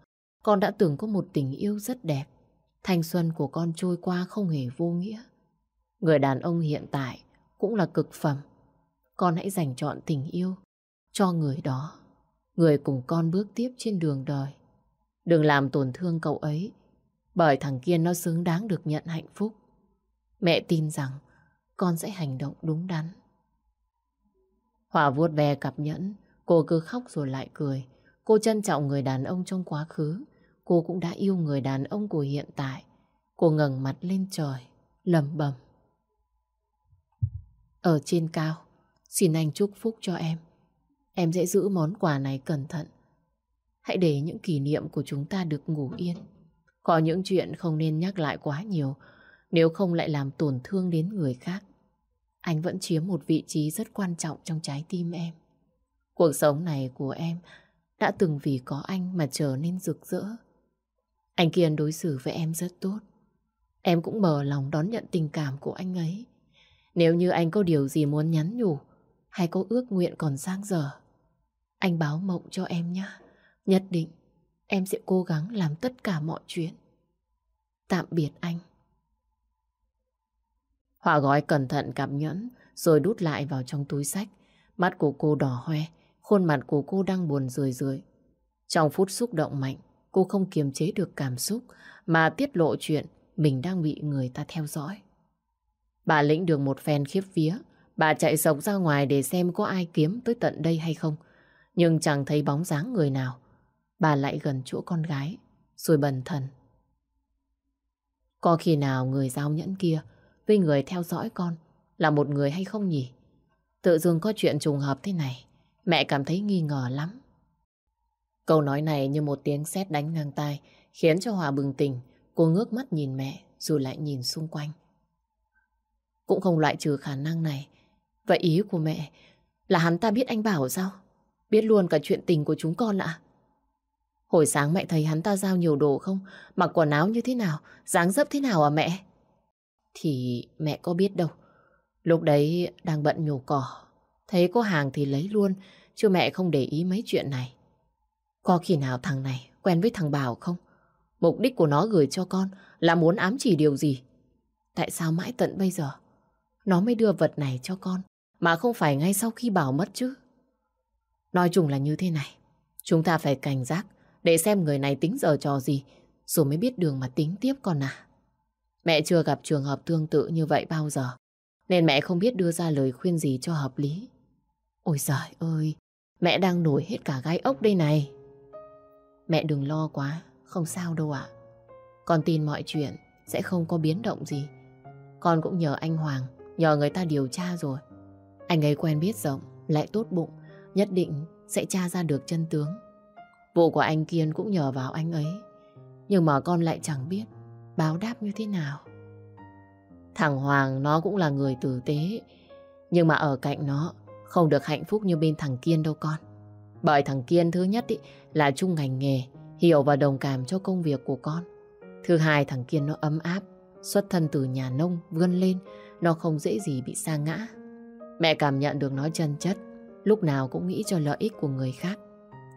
con đã từng có một tình yêu rất đẹp. Thanh xuân của con trôi qua không hề vô nghĩa. Người đàn ông hiện tại cũng là cực phẩm. Con hãy dành chọn tình yêu cho người đó. Người cùng con bước tiếp trên đường đời. Đừng làm tổn thương cậu ấy bởi thằng kia nó xứng đáng được nhận hạnh phúc. Mẹ tin rằng con sẽ hành động đúng đắn. Hòa vuốt ve cặp nhẫn, cô cứ khóc rồi lại cười. Cô trân trọng người đàn ông trong quá khứ. Cô cũng đã yêu người đàn ông của hiện tại. Cô ngẩng mặt lên trời, lầm bầm. Ở trên cao, xin anh chúc phúc cho em. Em sẽ giữ món quà này cẩn thận. Hãy để những kỷ niệm của chúng ta được ngủ yên. Có những chuyện không nên nhắc lại quá nhiều, nếu không lại làm tổn thương đến người khác. Anh vẫn chiếm một vị trí rất quan trọng trong trái tim em. Cuộc sống này của em đã từng vì có anh mà trở nên rực rỡ. Anh Kiên đối xử với em rất tốt. Em cũng mở lòng đón nhận tình cảm của anh ấy. Nếu như anh có điều gì muốn nhắn nhủ hay có ước nguyện còn sang giờ anh báo mộng cho em nhé. Nhất định em sẽ cố gắng làm tất cả mọi chuyện. Tạm biệt anh. Hòa gói cẩn thận cặp nhẫn rồi đút lại vào trong túi sách. Mắt của cô đỏ hoe, khuôn mặt của cô đang buồn rười rượi. Trong phút xúc động mạnh, cô không kiềm chế được cảm xúc mà tiết lộ chuyện mình đang bị người ta theo dõi. Bà lĩnh được một phen khiếp vía, bà chạy sống ra ngoài để xem có ai kiếm tới tận đây hay không. Nhưng chẳng thấy bóng dáng người nào. Bà lại gần chỗ con gái, rồi bần thần. Có khi nào người giao nhẫn kia với người theo dõi con là một người hay không nhỉ? Tự dưng có chuyện trùng hợp thế này, mẹ cảm thấy nghi ngờ lắm. Câu nói này như một tiếng sét đánh ngang tai, khiến cho Hòa bừng tỉnh. Cô ngước mắt nhìn mẹ, rồi lại nhìn xung quanh. Cũng không loại trừ khả năng này. Vậy ý của mẹ là hắn ta biết anh Bảo sao? Biết luôn cả chuyện tình của chúng con ạ. Hồi sáng mẹ thấy hắn ta giao nhiều đồ không? Mặc quần áo như thế nào? dáng dấp thế nào à mẹ? Thì mẹ có biết đâu. Lúc đấy đang bận nhổ cỏ. Thấy có hàng thì lấy luôn, chứ mẹ không để ý mấy chuyện này. Có khi nào thằng này quen với thằng Bảo không? Mục đích của nó gửi cho con là muốn ám chỉ điều gì? Tại sao mãi tận bây giờ nó mới đưa vật này cho con mà không phải ngay sau khi Bảo mất chứ? Nói chung là như thế này. Chúng ta phải cảnh giác để xem người này tính giờ trò gì rồi mới biết đường mà tính tiếp con à. Mẹ chưa gặp trường hợp tương tự như vậy bao giờ nên mẹ không biết đưa ra lời khuyên gì cho hợp lý. Ôi giời ơi, mẹ đang nổi hết cả gai ốc đây này. Mẹ đừng lo quá, không sao đâu ạ. Con tin mọi chuyện sẽ không có biến động gì. Con cũng nhờ anh Hoàng, nhờ người ta điều tra rồi. Anh ấy quen biết rộng, lại tốt bụng, nhất định sẽ tra ra được chân tướng. Vụ của anh Kiên cũng nhờ vào anh ấy. Nhưng mà con lại chẳng biết báo đáp như thế nào. Thằng Hoàng nó cũng là người tử tế, nhưng mà ở cạnh nó không được hạnh phúc như bên thằng Kiên đâu con. Bởi thằng Kiên thứ nhất ý, là chung ngành nghề, hiểu và đồng cảm cho công việc của con. Thứ hai thằng Kiên nó ấm áp, xuất thân từ nhà nông, vươn lên, nó không dễ gì bị sa ngã. Mẹ cảm nhận được nó chân chất, lúc nào cũng nghĩ cho lợi ích của người khác.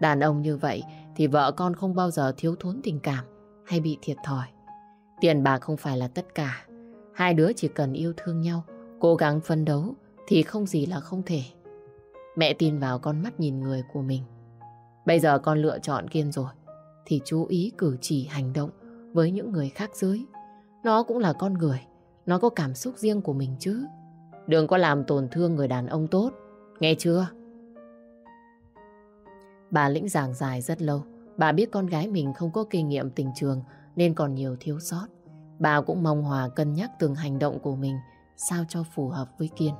Đàn ông như vậy thì vợ con không bao giờ thiếu thốn tình cảm hay bị thiệt thòi. Tiền bạc không phải là tất cả. Hai đứa chỉ cần yêu thương nhau, cố gắng phấn đấu thì không gì là không thể. Mẹ tin vào con mắt nhìn người của mình. Bây giờ con lựa chọn Kiên rồi, thì chú ý cử chỉ hành động với những người khác dưới. Nó cũng là con người, nó có cảm xúc riêng của mình chứ. Đừng có làm tổn thương người đàn ông tốt, nghe chưa? Bà lĩnh giảng dài rất lâu. Bà biết con gái mình không có kinh nghiệm tình trường nên còn nhiều thiếu sót. Bà cũng mong Hòa cân nhắc từng hành động của mình sao cho phù hợp với Kiên.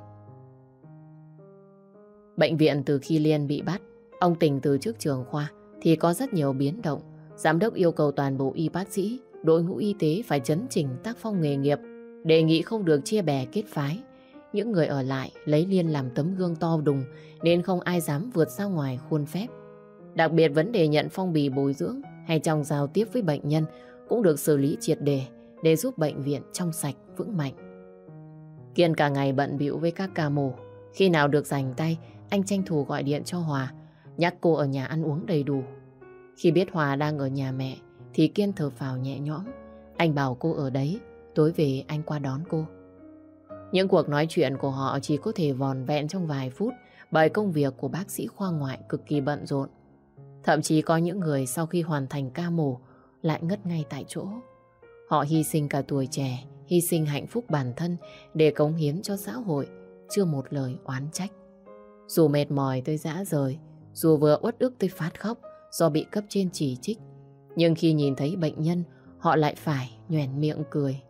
Bệnh viện từ khi Liên bị bắt, ông Tình từ trước trường khoa thì có rất nhiều biến động. Giám đốc yêu cầu toàn bộ y bác sĩ, đội ngũ y tế phải chấn chỉnh tác phong nghề nghiệp, đề nghị không được chia bè kết phái. Những người ở lại lấy Liên làm tấm gương to đùng nên không ai dám vượt ra ngoài khuôn phép. Đặc biệt vấn đề nhận phong bì bồi dưỡng hay trong giao tiếp với bệnh nhân cũng được xử lý triệt đề để giúp bệnh viện trong sạch, vững mạnh. Kiên cả ngày bận bịu với các ca mổ. Khi nào được rảnh tay, anh tranh thủ gọi điện cho Hòa, nhắc cô ở nhà ăn uống đầy đủ. Khi biết Hòa đang ở nhà mẹ, thì Kiên thở phào nhẹ nhõm. Anh bảo cô ở đấy, tối về anh qua đón cô. Những cuộc nói chuyện của họ chỉ có thể vòn vẹn trong vài phút bởi công việc của bác sĩ khoa ngoại cực kỳ bận rộn. Thậm chí có những người sau khi hoàn thành ca mổ lại ngất ngay tại chỗ. Họ hy sinh cả tuổi trẻ, hy sinh hạnh phúc bản thân để cống hiến cho xã hội, chưa một lời oán trách. Dù mệt mỏi tới dã rời, dù vừa uất ức tới phát khóc do bị cấp trên chỉ trích, nhưng khi nhìn thấy bệnh nhân, họ lại phải nhoẻn miệng cười.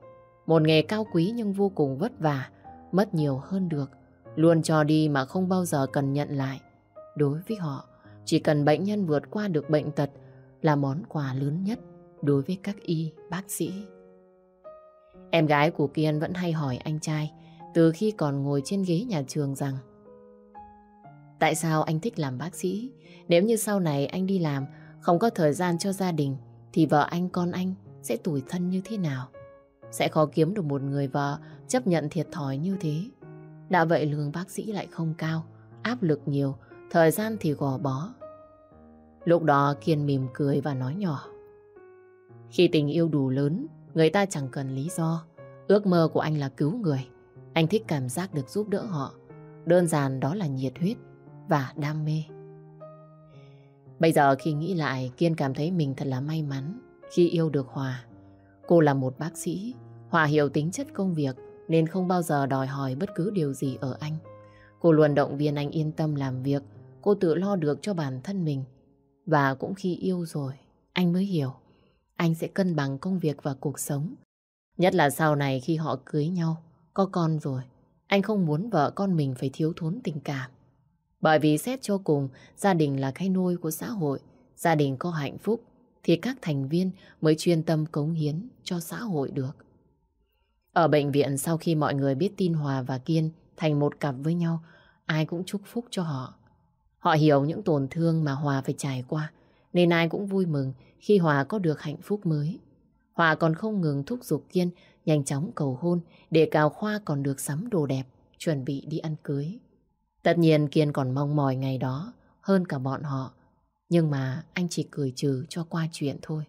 Một nghề cao quý nhưng vô cùng vất vả, mất nhiều hơn được, luôn cho đi mà không bao giờ cần nhận lại. Đối với họ, chỉ cần bệnh nhân vượt qua được bệnh tật là món quà lớn nhất đối với các y, bác sĩ. Em gái của Kiên vẫn hay hỏi anh trai từ khi còn ngồi trên ghế nhà trường rằng Tại sao anh thích làm bác sĩ? Nếu như sau này anh đi làm không có thời gian cho gia đình thì vợ anh con anh sẽ tủi thân như thế nào? Sẽ khó kiếm được một người vợ chấp nhận thiệt thòi như thế. Đã vậy lương bác sĩ lại không cao, áp lực nhiều, thời gian thì gò bó. Lúc đó Kiên mỉm cười và nói nhỏ. Khi tình yêu đủ lớn, người ta chẳng cần lý do. Ước mơ của anh là cứu người. Anh thích cảm giác được giúp đỡ họ. Đơn giản đó là nhiệt huyết và đam mê. Bây giờ khi nghĩ lại, Kiên cảm thấy mình thật là may mắn khi yêu được Hòa. Cô là một bác sĩ, Hòa hiểu tính chất công việc nên không bao giờ đòi hỏi bất cứ điều gì ở anh. Cô luôn động viên anh yên tâm làm việc, cô tự lo được cho bản thân mình. Và cũng khi yêu rồi, anh mới hiểu anh sẽ cân bằng công việc và cuộc sống. Nhất là sau này khi họ cưới nhau, có con rồi, anh không muốn vợ con mình phải thiếu thốn tình cảm. Bởi vì xét cho cùng, gia đình là cái nôi của xã hội, gia đình có hạnh phúc, thì các thành viên mới chuyên tâm cống hiến cho xã hội được. Ở bệnh viện sau khi mọi người biết tin Hòa và Kiên thành một cặp với nhau, ai cũng chúc phúc cho họ. Họ hiểu những tổn thương mà Hòa phải trải qua, nên ai cũng vui mừng khi Hòa có được hạnh phúc mới. Hòa còn không ngừng thúc giục Kiên nhanh chóng cầu hôn để Cào Khoa còn được sắm đồ đẹp, chuẩn bị đi ăn cưới. Tất nhiên Kiên còn mong mỏi ngày đó hơn cả bọn họ, nhưng mà anh chỉ cười trừ cho qua chuyện thôi.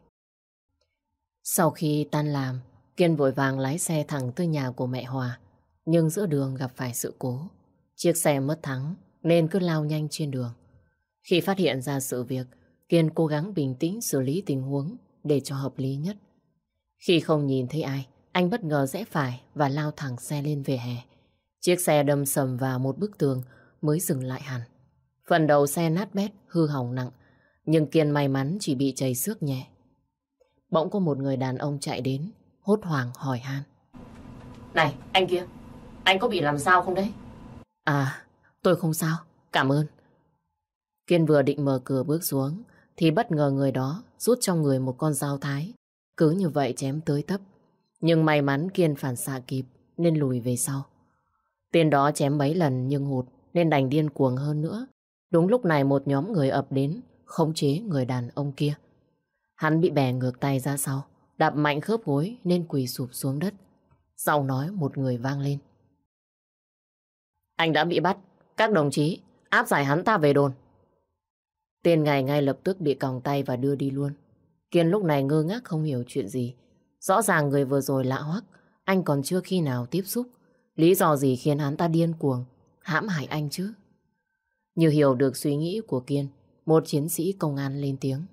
Sau khi tan làm, Kiên vội vàng lái xe thẳng tới nhà của mẹ Hòa, nhưng giữa đường gặp phải sự cố. Chiếc xe mất thắng nên cứ lao nhanh trên đường. Khi phát hiện ra sự việc, Kiên cố gắng bình tĩnh xử lý tình huống để cho hợp lý nhất. Khi không nhìn thấy ai, anh bất ngờ rẽ phải và lao thẳng xe lên về hè. Chiếc xe đâm sầm vào một bức tường mới dừng lại hẳn. Phần đầu xe nát bét, hư hỏng nặng, nhưng Kiên may mắn chỉ bị chảy xước nhẹ. Bỗng có một người đàn ông chạy đến, hốt hoảng hỏi han. Này, anh kia, anh có bị làm sao không đấy? À, tôi không sao, cảm ơn. Kiên vừa định mở cửa bước xuống, thì bất ngờ người đó rút trong người một con dao thái. Cứ như vậy chém tới tấp. Nhưng may mắn Kiên phản xạ kịp nên lùi về sau. Tên đó chém mấy lần nhưng hụt nên đành điên cuồng hơn nữa. Đúng lúc này một nhóm người ập đến khống chế người đàn ông kia. Hắn bị bẻ ngược tay ra sau, đạp mạnh khớp gối nên quỳ sụp xuống đất. Sau nói một người vang lên. Anh đã bị bắt. Các đồng chí áp giải hắn ta về đồn. Tên ngày ngay lập tức bị còng tay và đưa đi luôn. Kiên lúc này ngơ ngác không hiểu chuyện gì. Rõ ràng người vừa rồi lạ hoắc, anh còn chưa khi nào tiếp xúc. Lý do gì khiến hắn ta điên cuồng, hãm hại anh chứ? Như hiểu được suy nghĩ của Kiên, một chiến sĩ công an lên tiếng.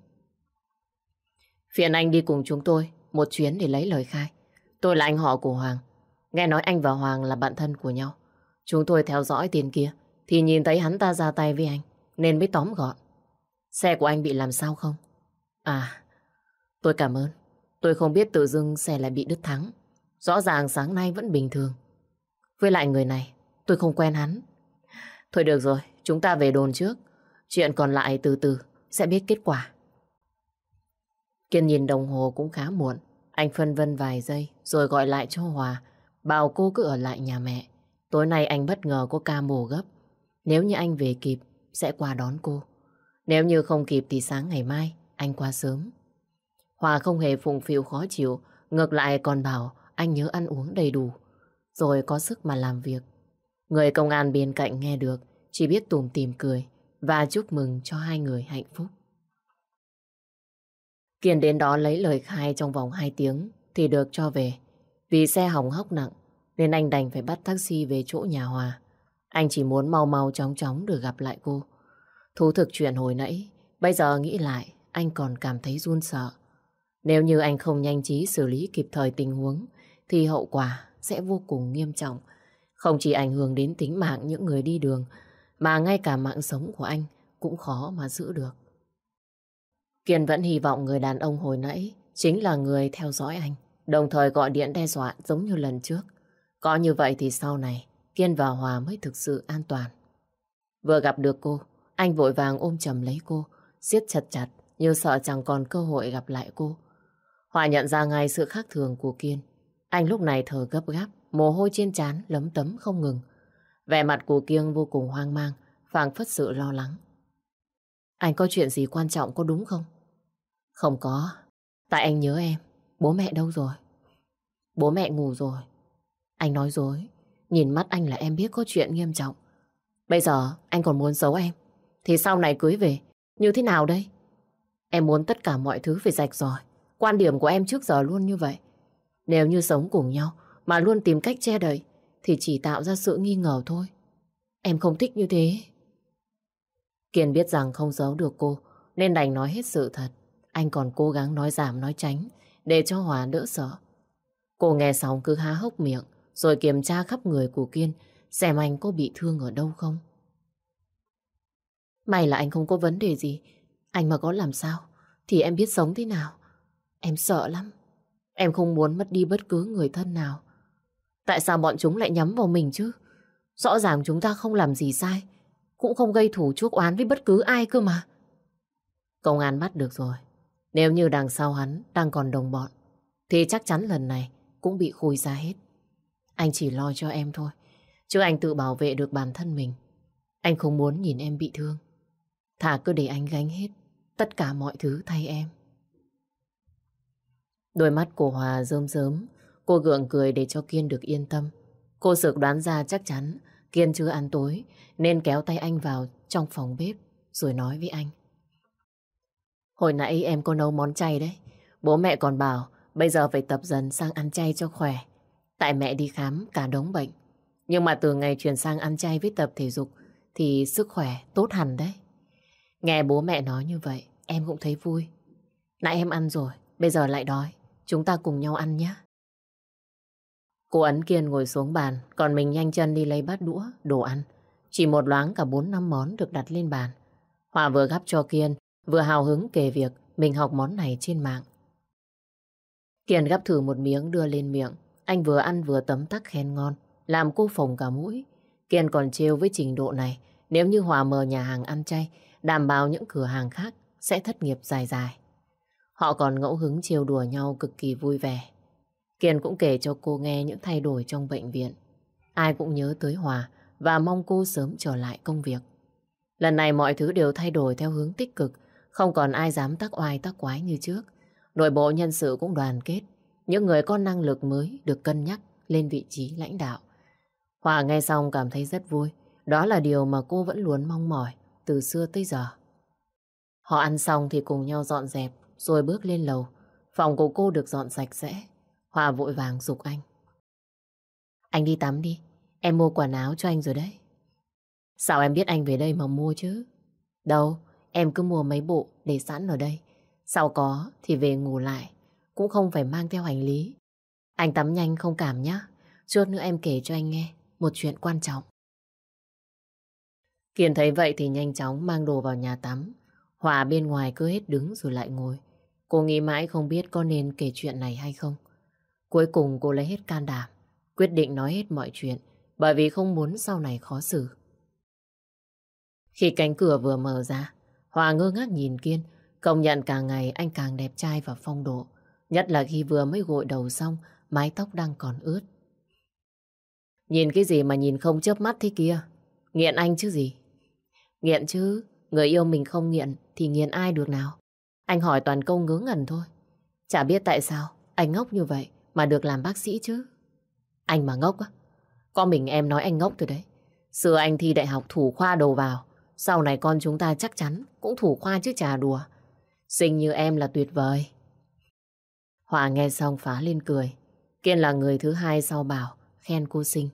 Phiền anh đi cùng chúng tôi một chuyến để lấy lời khai. Tôi là anh họ của Hoàng. Nghe nói anh và Hoàng là bạn thân của nhau. Chúng tôi theo dõi tiền kia thì nhìn thấy hắn ta ra tay với anh nên mới tóm gọn. Xe của anh bị làm sao không? À, tôi cảm ơn. Tôi không biết tự dưng xe lại bị đứt thắng. Rõ ràng sáng nay vẫn bình thường. Với lại người này, tôi không quen hắn. Thôi được rồi, chúng ta về đồn trước. Chuyện còn lại từ từ, sẽ biết kết quả. Kiên nhìn đồng hồ cũng khá muộn. Anh phân vân vài giây, rồi gọi lại cho Hòa. Bảo cô cứ ở lại nhà mẹ. Tối nay anh bất ngờ có ca mổ gấp. Nếu như anh về kịp, sẽ qua đón cô. Nếu như không kịp thì sáng ngày mai, anh qua sớm. Hòa không hề phụng phịu khó chịu, ngược lại còn bảo anh nhớ ăn uống đầy đủ, rồi có sức mà làm việc. Người công an bên cạnh nghe được, chỉ biết tùm tìm cười và chúc mừng cho hai người hạnh phúc. Kiên đến đó lấy lời khai trong vòng 2 tiếng thì được cho về. Vì xe hỏng hóc nặng nên anh đành phải bắt taxi về chỗ nhà Hòa. Anh chỉ muốn mau mau chóng chóng được gặp lại cô. Thú thực chuyện hồi nãy, bây giờ nghĩ lại anh còn cảm thấy run sợ. Nếu như anh không nhanh trí xử lý kịp thời tình huống thì hậu quả sẽ vô cùng nghiêm trọng. Không chỉ ảnh hưởng đến tính mạng những người đi đường mà ngay cả mạng sống của anh cũng khó mà giữ được. Kiên vẫn hy vọng người đàn ông hồi nãy chính là người theo dõi anh, đồng thời gọi điện đe dọa giống như lần trước. Có như vậy thì sau này Kiên và Hòa mới thực sự an toàn. Vừa gặp được cô, anh vội vàng ôm chầm lấy cô, siết chặt chặt như sợ chẳng còn cơ hội gặp lại cô. Hòa nhận ra ngay sự khác thường của Kiên. Anh lúc này thở gấp gáp, mồ hôi trên trán lấm tấm không ngừng. Vẻ mặt của Kiên vô cùng hoang mang, phảng phất sự lo lắng. Anh có chuyện gì quan trọng có đúng không? Không có. Tại anh nhớ em. Bố mẹ đâu rồi? Bố mẹ ngủ rồi. Anh nói dối. Nhìn mắt anh là em biết có chuyện nghiêm trọng. Bây giờ anh còn muốn giấu em. Thì sau này cưới về, như thế nào đây? Em muốn tất cả mọi thứ phải rạch ròi. Quan điểm của em trước giờ luôn như vậy. Nếu như sống cùng nhau mà luôn tìm cách che đậy thì chỉ tạo ra sự nghi ngờ thôi. Em không thích như thế. Kiên biết rằng không giấu được cô nên đành nói hết sự thật. Anh còn cố gắng nói giảm, nói tránh, để cho Hòa đỡ sợ. Cô nghe xong cứ há hốc miệng, rồi kiểm tra khắp người của Kiên, xem anh có bị thương ở đâu không. May là anh không có vấn đề gì. Anh mà có làm sao thì em biết sống thế nào. Em sợ lắm. Em không muốn mất đi bất cứ người thân nào. Tại sao bọn chúng lại nhắm vào mình chứ? Rõ ràng chúng ta không làm gì sai. Cũng không gây thủ chuốc oán với bất cứ ai cơ mà. Công an bắt được rồi. Nếu như đằng sau hắn đang còn đồng bọn, thì chắc chắn lần này cũng bị khui ra hết. Anh chỉ lo cho em thôi, chứ anh tự bảo vệ được bản thân mình. Anh không muốn nhìn em bị thương. Thà cứ để anh gánh hết tất cả mọi thứ thay em. Đôi mắt của Hòa rơm rớm, cô gượng cười để cho Kiên được yên tâm. Cô sực đoán ra chắc chắn Kiên chưa ăn tối, nên kéo tay anh vào trong phòng bếp, rồi nói với anh. Hồi nãy em có nấu món chay đấy. Bố mẹ còn bảo bây giờ phải tập dần sang ăn chay cho khỏe. Tại mẹ đi khám cả đống bệnh. Nhưng mà từ ngày chuyển sang ăn chay với tập thể dục thì sức khỏe tốt hẳn đấy. Nghe bố mẹ nói như vậy, em cũng thấy vui. Nãy em ăn rồi, bây giờ lại đói. Chúng ta cùng nhau ăn nhé. Cô Ấn Kiên ngồi xuống bàn, còn mình nhanh chân đi lấy bát đũa, đồ ăn. Chỉ một loáng cả bốn năm món được đặt lên bàn. Hòa vừa gắp cho Kiên, vừa hào hứng kể việc mình học món này trên mạng. Kiên gắp thử một miếng đưa lên miệng. Anh vừa ăn vừa tấm tắc khen ngon, làm cô phồng cả mũi. Kiên còn trêu với trình độ này, nếu như Hòa mở nhà hàng ăn chay, đảm bảo những cửa hàng khác sẽ thất nghiệp dài dài. Họ còn ngẫu hứng trêu đùa nhau cực kỳ vui vẻ. Kiên cũng kể cho cô nghe những thay đổi trong bệnh viện. Ai cũng nhớ tới Hòa và mong cô sớm trở lại công việc. Lần này mọi thứ đều thay đổi theo hướng tích cực, không còn ai dám tắc oai tắc quái như trước. Nội bộ nhân sự cũng đoàn kết, những người có năng lực mới được cân nhắc lên vị trí lãnh đạo. Hòa nghe xong cảm thấy rất vui, đó là điều mà cô vẫn luôn mong mỏi từ xưa tới giờ. Họ ăn xong thì cùng nhau dọn dẹp, rồi bước lên lầu. Phòng của cô được dọn sạch sẽ. Hòa vội vàng dục anh. Anh đi tắm đi, em mua quần áo cho anh rồi đấy. Sao em biết anh về đây mà mua chứ? Đâu, em cứ mua mấy bộ để sẵn ở đây. Sau có thì về ngủ lại. cũng không phải mang theo hành lý. Anh tắm nhanh không cảm nhá. Chút nữa em kể cho anh nghe một chuyện quan trọng. Kiên thấy vậy thì nhanh chóng mang đồ vào nhà tắm. Hòa bên ngoài cứ hết đứng rồi lại ngồi. Cô nghĩ mãi không biết có nên kể chuyện này hay không. Cuối cùng cô lấy hết can đảm, quyết định nói hết mọi chuyện, bởi vì không muốn sau này khó xử. Khi cánh cửa vừa mở ra, Hòa ngơ ngác nhìn Kiên, công nhận càng ngày anh càng đẹp trai và phong độ. Nhất là khi vừa mới gội đầu xong, mái tóc đang còn ướt. Nhìn cái gì mà nhìn không chớp mắt thế kia? Nghiện anh chứ gì? Nghiện chứ, người yêu mình không nghiện thì nghiện ai được nào? Anh hỏi toàn câu ngớ ngẩn thôi. Chả biết tại sao anh ngốc như vậy mà được làm bác sĩ chứ. Anh mà ngốc á? Con mình em nói anh ngốc rồi đấy. Xưa anh thi đại học thủ khoa đầu vào. Sau này con chúng ta chắc chắn cũng thủ khoa chứ trà đùa. Sinh như em là tuyệt vời. Hòa nghe xong phá lên cười. Kiên là người thứ hai sau Bảo khen cô sinh.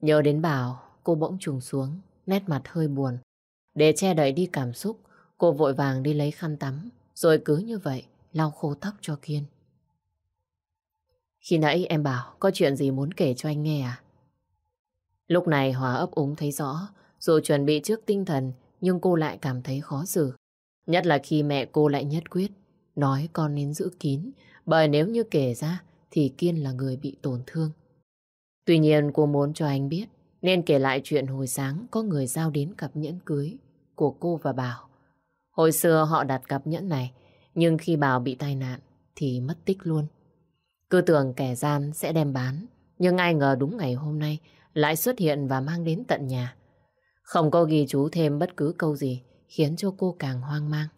Nhớ đến Bảo, cô bỗng trùng xuống, nét mặt hơi buồn. Để che đậy đi cảm xúc, cô vội vàng đi lấy khăn tắm, rồi cứ như vậy lau khô tóc cho Kiên. Khi nãy em bảo có chuyện gì muốn kể cho anh nghe à? Lúc này Hòa ấp úng thấy rõ, dù chuẩn bị trước tinh thần nhưng cô lại cảm thấy khó xử. Nhất là khi mẹ cô lại nhất quyết, nói con nên giữ kín, bởi nếu như kể ra thì Kiên là người bị tổn thương. Tuy nhiên cô muốn cho anh biết nên kể lại chuyện hồi sáng có người giao đến cặp nhẫn cưới của cô và Bảo. Hồi xưa họ đặt cặp nhẫn này nhưng khi Bảo bị tai nạn thì mất tích luôn. Cứ tưởng kẻ gian sẽ đem bán nhưng ai ngờ đúng ngày hôm nay lại xuất hiện và mang đến tận nhà. Không có ghi chú thêm bất cứ câu gì khiến cho cô càng hoang mang.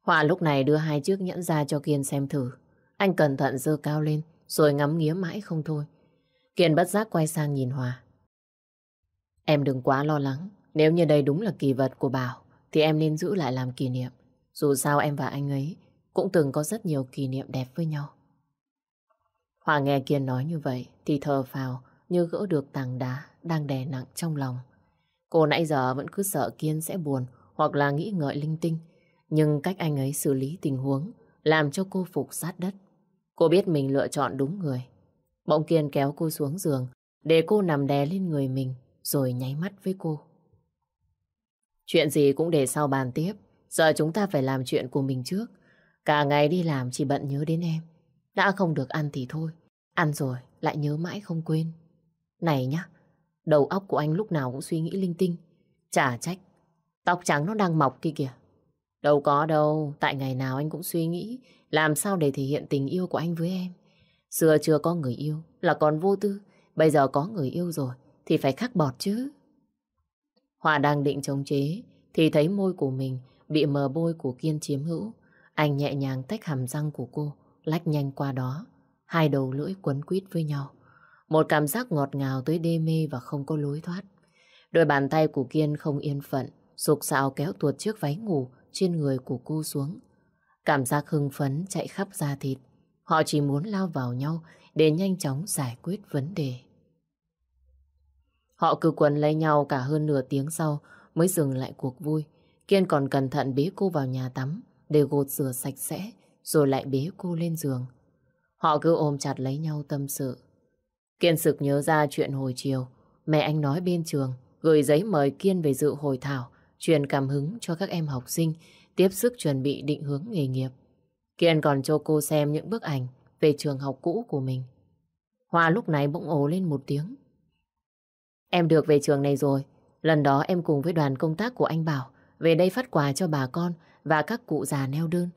Họa lúc này đưa hai chiếc nhẫn ra cho Kiên xem thử. Anh cẩn thận dơ cao lên rồi ngắm nghía mãi không thôi. Kiên bất giác quay sang nhìn Hòa. Em đừng quá lo lắng. Nếu như đây đúng là kỳ vật của Bảo, thì em nên giữ lại làm kỷ niệm. Dù sao em và anh ấy cũng từng có rất nhiều kỷ niệm đẹp với nhau. Hòa nghe Kiên nói như vậy, thì thờ phào như gỡ được tảng đá đang đè nặng trong lòng. Cô nãy giờ vẫn cứ sợ Kiên sẽ buồn hoặc là nghĩ ngợi linh tinh. Nhưng cách anh ấy xử lý tình huống làm cho cô phục sát đất. Cô biết mình lựa chọn đúng người. Bỗng Kiên kéo cô xuống giường để cô nằm đè lên người mình rồi nháy mắt với cô. Chuyện gì cũng để sau bàn tiếp. Giờ chúng ta phải làm chuyện của mình trước. Cả ngày đi làm chỉ bận nhớ đến em. Đã không được ăn thì thôi. Ăn rồi lại nhớ mãi không quên. Này nhá, đầu óc của anh lúc nào cũng suy nghĩ linh tinh. Chả trách, tóc trắng nó đang mọc kia kìa. Đâu có đâu, tại ngày nào anh cũng suy nghĩ làm sao để thể hiện tình yêu của anh với em. Xưa chưa có người yêu là còn vô tư, bây giờ có người yêu rồi thì phải khắc bọt chứ. Hòa đang định chống chế thì thấy môi của mình bị mờ bôi của Kiên chiếm hữu. Anh nhẹ nhàng tách hàm răng của cô, lách nhanh qua đó. Hai đầu lưỡi quấn quýt với nhau. Một cảm giác ngọt ngào tới đê mê và không có lối thoát. Đôi bàn tay của Kiên không yên phận, sục sạo kéo tuột chiếc váy ngủ trên người của cô xuống. Cảm giác hưng phấn chạy khắp da thịt. Họ chỉ muốn lao vào nhau để nhanh chóng giải quyết vấn đề. Họ cứ quấn lấy nhau cả hơn nửa tiếng sau mới dừng lại cuộc vui. Kiên còn cẩn thận bế cô vào nhà tắm để gột rửa sạch sẽ rồi lại bế cô lên giường. Họ cứ ôm chặt lấy nhau tâm sự. Kiên sực nhớ ra chuyện hồi chiều. Mẹ anh nói bên trường, gửi giấy mời Kiên về dự hội thảo, truyền cảm hứng cho các em học sinh, tiếp sức chuẩn bị định hướng nghề nghiệp. Kiên còn cho cô xem những bức ảnh về trường học cũ của mình. Hoa lúc này bỗng ồ lên một tiếng. Em được về trường này rồi. Lần đó em cùng với đoàn công tác của anh Bảo, về đây phát quà cho bà con và các cụ già neo đơn.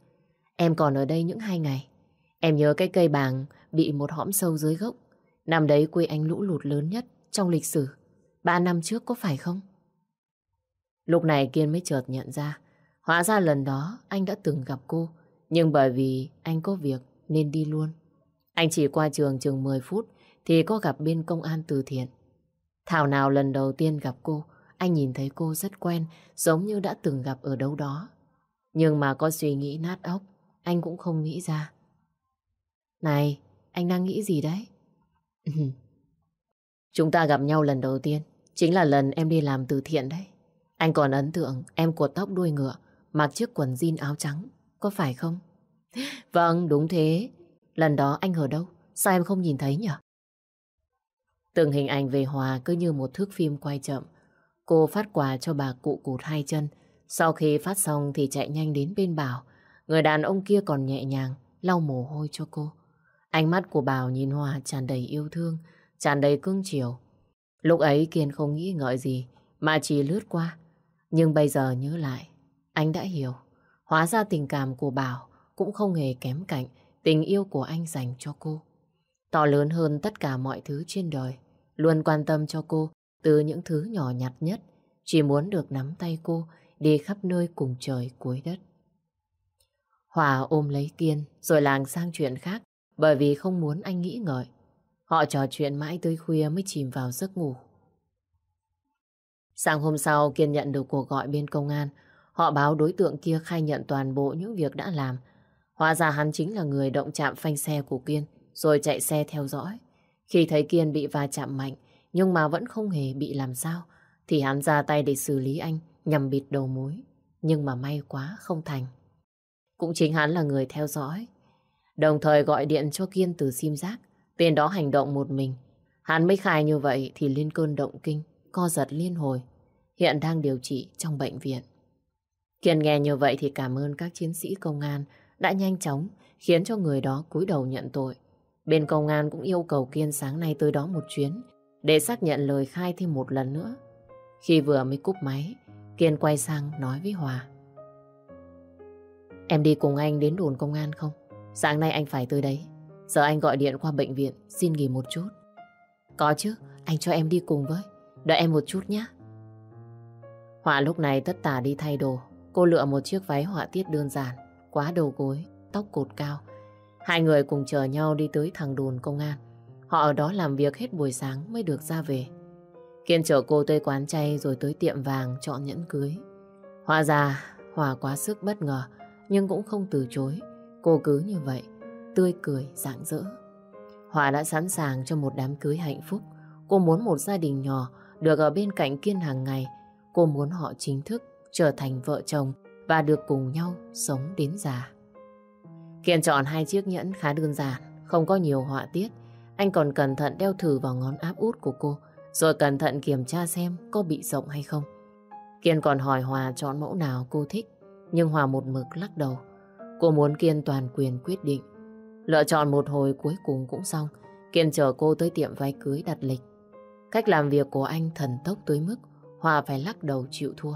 Em còn ở đây những hai ngày. Em nhớ cái cây bàng bị một hõm sâu dưới gốc. Năm đấy quê anh lũ lụt lớn nhất trong lịch sử. Ba năm trước có phải không? Lúc này Kiên mới chợt nhận ra. Hóa ra lần đó anh đã từng gặp cô. Nhưng bởi vì anh có việc nên đi luôn. Anh chỉ qua trường chừng 10 phút thì có gặp bên công an từ thiện. Thảo nào lần đầu tiên gặp cô, anh nhìn thấy cô rất quen, giống như đã từng gặp ở đâu đó. Nhưng mà có suy nghĩ nát óc, anh cũng không nghĩ ra. Này, anh đang nghĩ gì đấy? Chúng ta gặp nhau lần đầu tiên, chính là lần em đi làm từ thiện đấy. Anh còn ấn tượng em cột tóc đuôi ngựa, mặc chiếc quần jean áo trắng, có phải không? Vâng, đúng thế. Lần đó anh ở đâu? Sao em không nhìn thấy nhỉ? Từng hình ảnh về Hòa cứ như một thước phim quay chậm. Cô phát quà cho bà cụ cụt hai chân. Sau khi phát xong thì chạy nhanh đến bên Bảo. Người đàn ông kia còn nhẹ nhàng lau mồ hôi cho cô. Ánh mắt của Bảo nhìn Hòa tràn đầy yêu thương, tràn đầy cưng chiều. Lúc ấy Kiên không nghĩ ngợi gì, mà chỉ lướt qua. Nhưng bây giờ nhớ lại, anh đã hiểu. Hóa ra tình cảm của Bảo cũng không hề kém cạnh tình yêu của anh dành cho cô. To lớn hơn tất cả mọi thứ trên đời. Luôn quan tâm cho cô từ những thứ nhỏ nhặt nhất. Chỉ muốn được nắm tay cô đi khắp nơi cùng trời cuối đất. Hòa ôm lấy Kiên rồi làng sang chuyện khác bởi vì không muốn anh nghĩ ngợi. Họ trò chuyện mãi tới khuya mới chìm vào giấc ngủ. Sáng hôm sau, Kiên nhận được cuộc gọi bên công an. Họ báo đối tượng kia khai nhận toàn bộ những việc đã làm. Hóa ra hắn chính là người động chạm phanh xe của Kiên, rồi chạy xe theo dõi. Khi thấy Kiên bị va chạm mạnh, nhưng mà vẫn không hề bị làm sao, thì hắn ra tay để xử lý anh, nhằm bịt đầu mối. Nhưng mà may quá không thành. Cũng chính hắn là người theo dõi. Đồng thời gọi điện cho Kiên từ sim giác. Tên đó hành động một mình. Hắn mới khai như vậy thì lên cơn động kinh, co giật liên hồi. Hiện đang điều trị trong bệnh viện. Kiên nghe như vậy thì cảm ơn các chiến sĩ công an đã nhanh chóng khiến cho người đó cúi đầu nhận tội. Bên công an cũng yêu cầu Kiên sáng nay tới đó một chuyến để xác nhận lời khai thêm một lần nữa. Khi vừa mới cúp máy, Kiên quay sang nói với Hòa. Em đi cùng anh đến đồn công an không? Sáng nay anh phải tới đấy. Giờ anh gọi điện qua bệnh viện xin nghỉ một chút. Có chứ, anh cho em đi cùng với. Đợi em một chút nhé. Họa lúc này tất tả đi thay đồ. Cô lựa một chiếc váy họa tiết đơn giản, quá đầu gối, tóc cột cao. Hai người cùng chờ nhau đi tới thằng đồn công an. Họ ở đó làm việc hết buổi sáng mới được ra về. Kiên chở cô tới quán chay rồi tới tiệm vàng chọn nhẫn cưới. Họa ra Hòa quá sức bất ngờ nhưng cũng không từ chối. Cô cứ như vậy, tươi cười, rạng rỡ. Hòa đã sẵn sàng cho một đám cưới hạnh phúc. Cô muốn một gia đình nhỏ được ở bên cạnh Kiên hàng ngày. Cô muốn họ chính thức trở thành vợ chồng và được cùng nhau sống đến già. Kiên chọn hai chiếc nhẫn khá đơn giản, không có nhiều họa tiết. Anh còn cẩn thận đeo thử vào ngón áp út của cô, rồi cẩn thận kiểm tra xem có bị rộng hay không. Kiên còn hỏi Hòa chọn mẫu nào cô thích, nhưng Hòa một mực lắc đầu. Cô muốn Kiên toàn quyền quyết định. Lựa chọn một hồi cuối cùng cũng xong. Kiên chờ cô tới tiệm váy cưới đặt lịch. Cách làm việc của anh thần tốc tới mức Hòa phải lắc đầu chịu thua.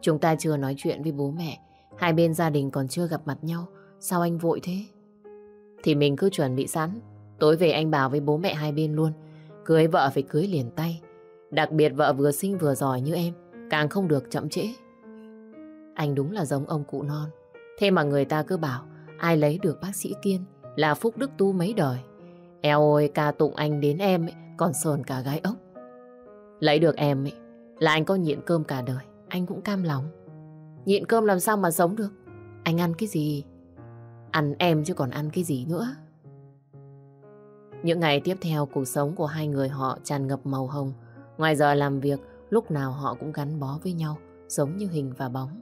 Chúng ta chưa nói chuyện với bố mẹ. Hai bên gia đình còn chưa gặp mặt nhau. Sao anh vội thế? Thì mình cứ chuẩn bị sẵn. Tối về anh bảo với bố mẹ hai bên luôn. Cưới vợ phải cưới liền tay. Đặc biệt vợ vừa xinh vừa giỏi như em. Càng không được chậm trễ. Anh đúng là giống ông cụ non. Thế mà người ta cứ bảo ai lấy được bác sĩ Kiên là phúc đức tu mấy đời. Eo ơi ca tụng anh đến em ấy, còn sờn cả gái ốc. Lấy được em ấy, là anh có nhịn cơm cả đời. Anh cũng cam lòng. Nhịn cơm làm sao mà sống được? Anh ăn cái gì? Ăn em chứ còn ăn cái gì nữa. Những ngày tiếp theo, cuộc sống của hai người họ tràn ngập màu hồng. Ngoài giờ làm việc, lúc nào họ cũng gắn bó với nhau, giống như hình và bóng.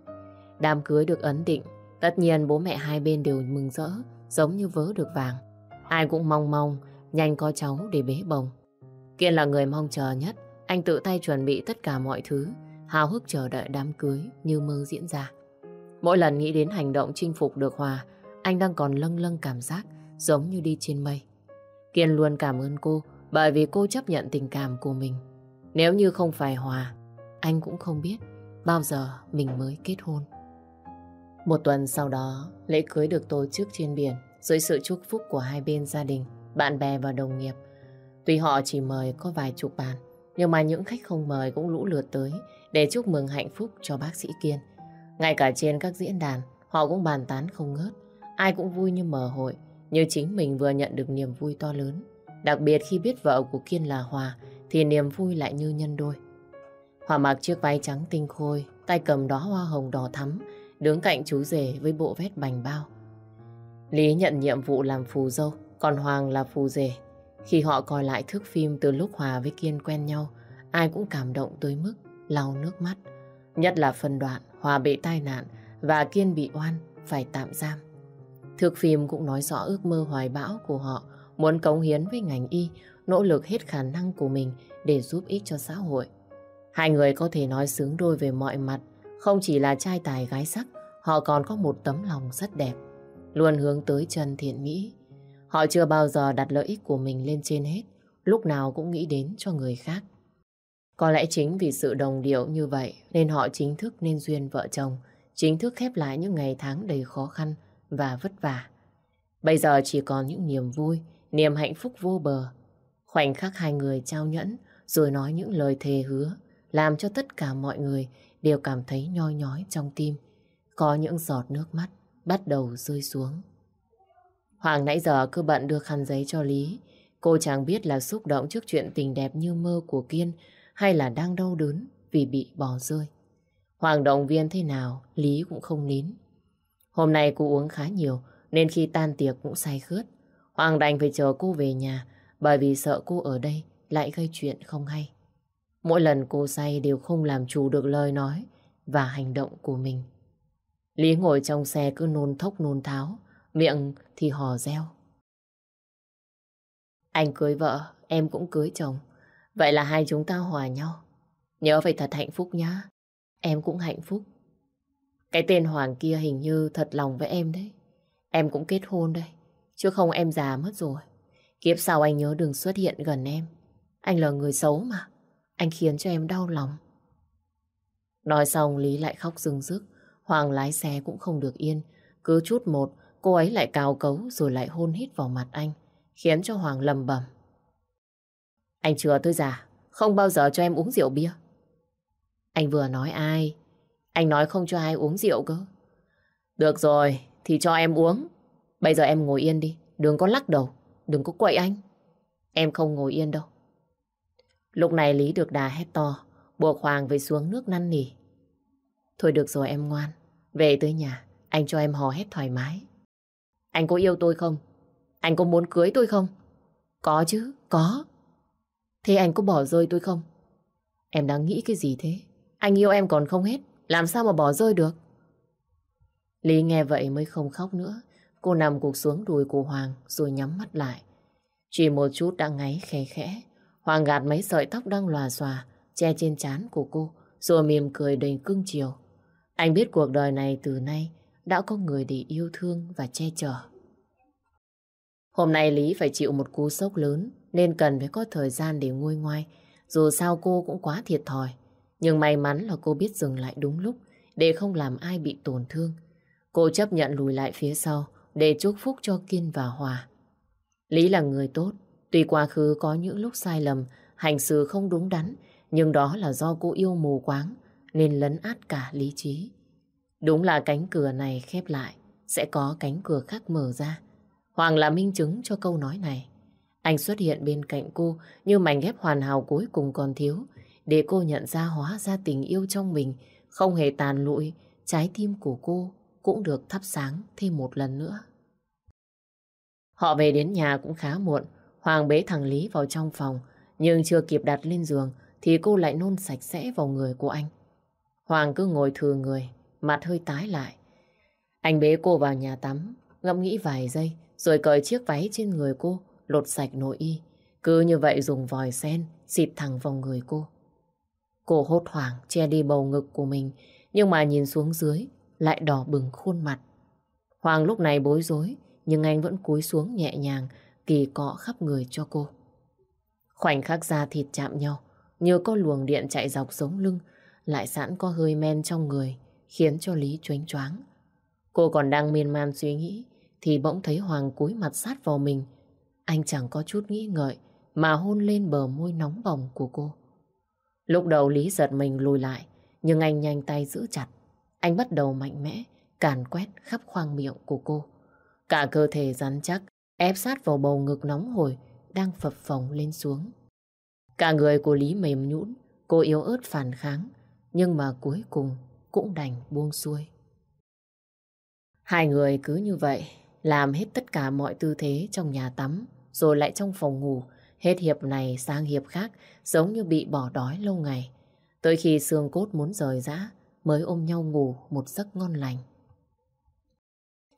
Đám cưới được ấn định, tất nhiên bố mẹ hai bên đều mừng rỡ, giống như vớ được vàng. Ai cũng mong mong, nhanh có cháu để bế bồng. Kiên là người mong chờ nhất, anh tự tay chuẩn bị tất cả mọi thứ, hào hức chờ đợi đám cưới như mơ diễn ra. Mỗi lần nghĩ đến hành động chinh phục được Hòa, anh đang còn lâng lâng cảm giác giống như đi trên mây. Kiên luôn cảm ơn cô bởi vì cô chấp nhận tình cảm của mình. Nếu như không phải Hòa, anh cũng không biết bao giờ mình mới kết hôn. Một tuần sau đó, lễ cưới được tổ chức trên biển dưới sự chúc phúc của hai bên gia đình, bạn bè và đồng nghiệp. Tuy họ chỉ mời có vài chục bàn, nhưng mà những khách không mời cũng lũ lượt tới để chúc mừng hạnh phúc cho bác sĩ Kiên. Ngay cả trên các diễn đàn, họ cũng bàn tán không ngớt. Ai cũng vui như mở hội, như chính mình vừa nhận được niềm vui to lớn. Đặc biệt khi biết vợ của Kiên là Hòa, thì niềm vui lại như nhân đôi. Hòa mặc chiếc váy trắng tinh khôi, tay cầm đó hoa hồng đỏ thắm, đứng cạnh chú rể với bộ vét bành bao. Lý nhận nhiệm vụ làm phù dâu, còn Hoàng là phù rể. Khi họ coi lại thước phim từ lúc Hòa với Kiên quen nhau, ai cũng cảm động tới mức lau nước mắt. Nhất là phần đoạn Hòa bị tai nạn và Kiên bị oan phải tạm giam. thước phim cũng nói rõ ước mơ hoài bão của họ muốn cống hiến với ngành y, nỗ lực hết khả năng của mình để giúp ích cho xã hội. Hai người có thể nói xứng đôi về mọi mặt, không chỉ là trai tài gái sắc, họ còn có một tấm lòng rất đẹp, luôn hướng tới chân thiện mỹ. Họ chưa bao giờ đặt lợi ích của mình lên trên hết, lúc nào cũng nghĩ đến cho người khác. Có lẽ chính vì sự đồng điệu như vậy nên họ chính thức nên duyên vợ chồng, chính thức khép lại những ngày tháng đầy khó khăn và vất vả. Bây giờ chỉ còn những niềm vui, niềm hạnh phúc vô bờ. Khoảnh khắc hai người trao nhẫn rồi nói những lời thề hứa làm cho tất cả mọi người đều cảm thấy nhoi nhói trong tim. Có những giọt nước mắt bắt đầu rơi xuống. Hoàng nãy giờ cứ bận đưa khăn giấy cho Lý. Cô chẳng biết là xúc động trước chuyện tình đẹp như mơ của Kiên hay là đang đau đớn vì bị bỏ rơi. Hoàng động viên thế nào, Lý cũng không nín. Hôm nay cô uống khá nhiều nên khi tan tiệc cũng say khướt. Hoàng đành phải chờ cô về nhà bởi vì sợ cô ở đây lại gây chuyện không hay. Mỗi lần cô say đều không làm chủ được lời nói và hành động của mình. Lý ngồi trong xe cứ nôn thốc nôn tháo, miệng thì hò reo. Anh cưới vợ, em cũng cưới chồng. Vậy là hai chúng ta hòa nhau. Nhớ phải thật hạnh phúc nhá. Em cũng hạnh phúc. Cái tên Hoàng kia hình như thật lòng với em đấy. Em cũng kết hôn đây. Chứ không em già mất rồi. Kiếp sau anh nhớ đừng xuất hiện gần em. Anh là người xấu mà. Anh khiến cho em đau lòng. Nói xong Lý lại khóc rưng rức. Hoàng lái xe cũng không được yên. Cứ chút một, cô ấy lại cào cấu rồi lại hôn hít vào mặt anh. Khiến cho Hoàng lầm bầm. Anh chưa tôi già, không bao giờ cho em uống rượu bia. Anh vừa nói ai? Anh nói không cho ai uống rượu cơ. Được rồi, thì cho em uống. Bây giờ em ngồi yên đi, đừng có lắc đầu, đừng có quậy anh. Em không ngồi yên đâu. Lúc này Lý được đà hét to, buộc Hoàng về xuống nước năn nỉ. Thôi được rồi em ngoan, về tới nhà, anh cho em hò hét thoải mái. Anh có yêu tôi không? Anh có muốn cưới tôi không? Có chứ, có. Thế anh có bỏ rơi tôi không? Em đang nghĩ cái gì thế? Anh yêu em còn không hết, làm sao mà bỏ rơi được? Lý nghe vậy mới không khóc nữa. Cô nằm cuộc xuống đùi của Hoàng rồi nhắm mắt lại. Chỉ một chút đã ngáy khẽ khẽ. Hoàng gạt mấy sợi tóc đang lòa xòa, che trên trán của cô, rồi mỉm cười đầy cưng chiều. Anh biết cuộc đời này từ nay đã có người để yêu thương và che chở. Hôm nay Lý phải chịu một cú sốc lớn nên cần phải có thời gian để nguôi ngoai. Dù sao cô cũng quá thiệt thòi. Nhưng may mắn là cô biết dừng lại đúng lúc để không làm ai bị tổn thương. Cô chấp nhận lùi lại phía sau để chúc phúc cho Kiên và Hòa. Lý là người tốt, tuy quá khứ có những lúc sai lầm, hành xử không đúng đắn, nhưng đó là do cô yêu mù quáng nên lấn át cả lý trí. Đúng là cánh cửa này khép lại, sẽ có cánh cửa khác mở ra. Hoàng là minh chứng cho câu nói này. Anh xuất hiện bên cạnh cô như mảnh ghép hoàn hảo cuối cùng còn thiếu để cô nhận ra hóa ra tình yêu trong mình không hề tàn lụi, trái tim của cô cũng được thắp sáng thêm một lần nữa. Họ về đến nhà cũng khá muộn, Hoàng bế thằng Lý vào trong phòng, nhưng chưa kịp đặt lên giường thì cô lại nôn sạch sẽ vào người của anh. Hoàng cứ ngồi thừa người, mặt hơi tái lại. Anh bế cô vào nhà tắm, ngẫm nghĩ vài giây, rồi cởi chiếc váy trên người cô, lột sạch nội y. Cứ như vậy dùng vòi sen, xịt thẳng vào người cô. Cô hốt hoảng che đi bầu ngực của mình, nhưng mà nhìn xuống dưới, lại đỏ bừng khuôn mặt. Hoàng lúc này bối rối, nhưng anh vẫn cúi xuống nhẹ nhàng, kỳ cọ khắp người cho cô. Khoảnh khắc da thịt chạm nhau, như có luồng điện chạy dọc sống lưng, lại sẵn có hơi men trong người, khiến cho Lý choáng choáng. Cô còn đang miên man suy nghĩ, thì bỗng thấy Hoàng cúi mặt sát vào mình. Anh chẳng có chút nghĩ ngợi, mà hôn lên bờ môi nóng bỏng của cô. Lúc đầu Lý giật mình lùi lại, nhưng anh nhanh tay giữ chặt. Anh bắt đầu mạnh mẽ, càn quét khắp khoang miệng của cô. Cả cơ thể rắn chắc, ép sát vào bầu ngực nóng hổi, đang phập phồng lên xuống. Cả người của Lý mềm nhũn, cô yếu ớt phản kháng, nhưng mà cuối cùng cũng đành buông xuôi. Hai người cứ như vậy, làm hết tất cả mọi tư thế trong nhà tắm, rồi lại trong phòng ngủ, hết hiệp này sang hiệp khác, giống như bị bỏ đói lâu ngày. Tới khi xương cốt muốn rời rã, mới ôm nhau ngủ một giấc ngon lành.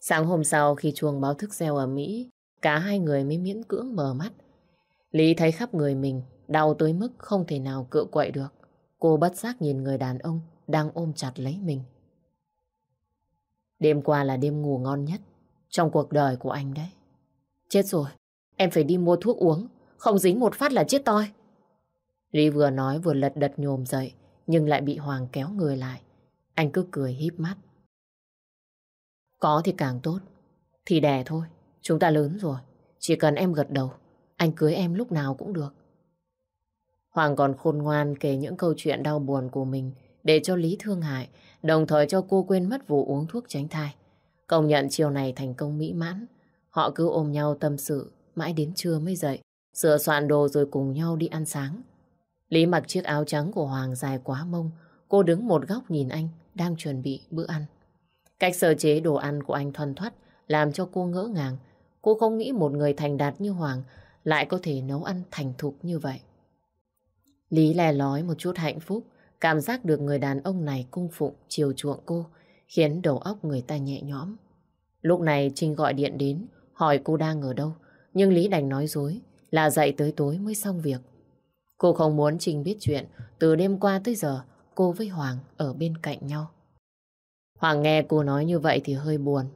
Sáng hôm sau khi chuông báo thức reo ở Mỹ, cả hai người mới miễn cưỡng mở mắt. Lý thấy khắp người mình đau tới mức không thể nào cựa quậy được. Cô bất giác nhìn người đàn ông đang ôm chặt lấy mình. Đêm qua là đêm ngủ ngon nhất trong cuộc đời của anh đấy. Chết rồi, em phải đi mua thuốc uống, không dính một phát là chết toi. Lý vừa nói vừa lật đật nhồm dậy, nhưng lại bị Hoàng kéo người lại. Anh cứ cười híp mắt. Có thì càng tốt, thì đẻ thôi, chúng ta lớn rồi. Chỉ cần em gật đầu, anh cưới em lúc nào cũng được. Hoàng còn khôn ngoan kể những câu chuyện đau buồn của mình để cho Lý thương hại, đồng thời cho cô quên mất vụ uống thuốc tránh thai. Công nhận chiều này thành công mỹ mãn. Họ cứ ôm nhau tâm sự, mãi đến trưa mới dậy, sửa soạn đồ rồi cùng nhau đi ăn sáng. Lý mặc chiếc áo trắng của Hoàng dài quá mông, cô đứng một góc nhìn anh đang chuẩn bị bữa ăn. Cách sơ chế đồ ăn của anh thoăn thoắt làm cho cô ngỡ ngàng. Cô không nghĩ một người thành đạt như Hoàng lại có thể nấu ăn thành thục như vậy. Lý lè lói một chút hạnh phúc, cảm giác được người đàn ông này cung phụng chiều chuộng cô, khiến đầu óc người ta nhẹ nhõm. Lúc này Trinh gọi điện đến, hỏi cô đang ở đâu, nhưng Lý đành nói dối là dậy tới tối mới xong việc. Cô không muốn Trinh biết chuyện, từ đêm qua tới giờ cô với Hoàng ở bên cạnh nhau. Hoàng nghe cô nói như vậy thì hơi buồn,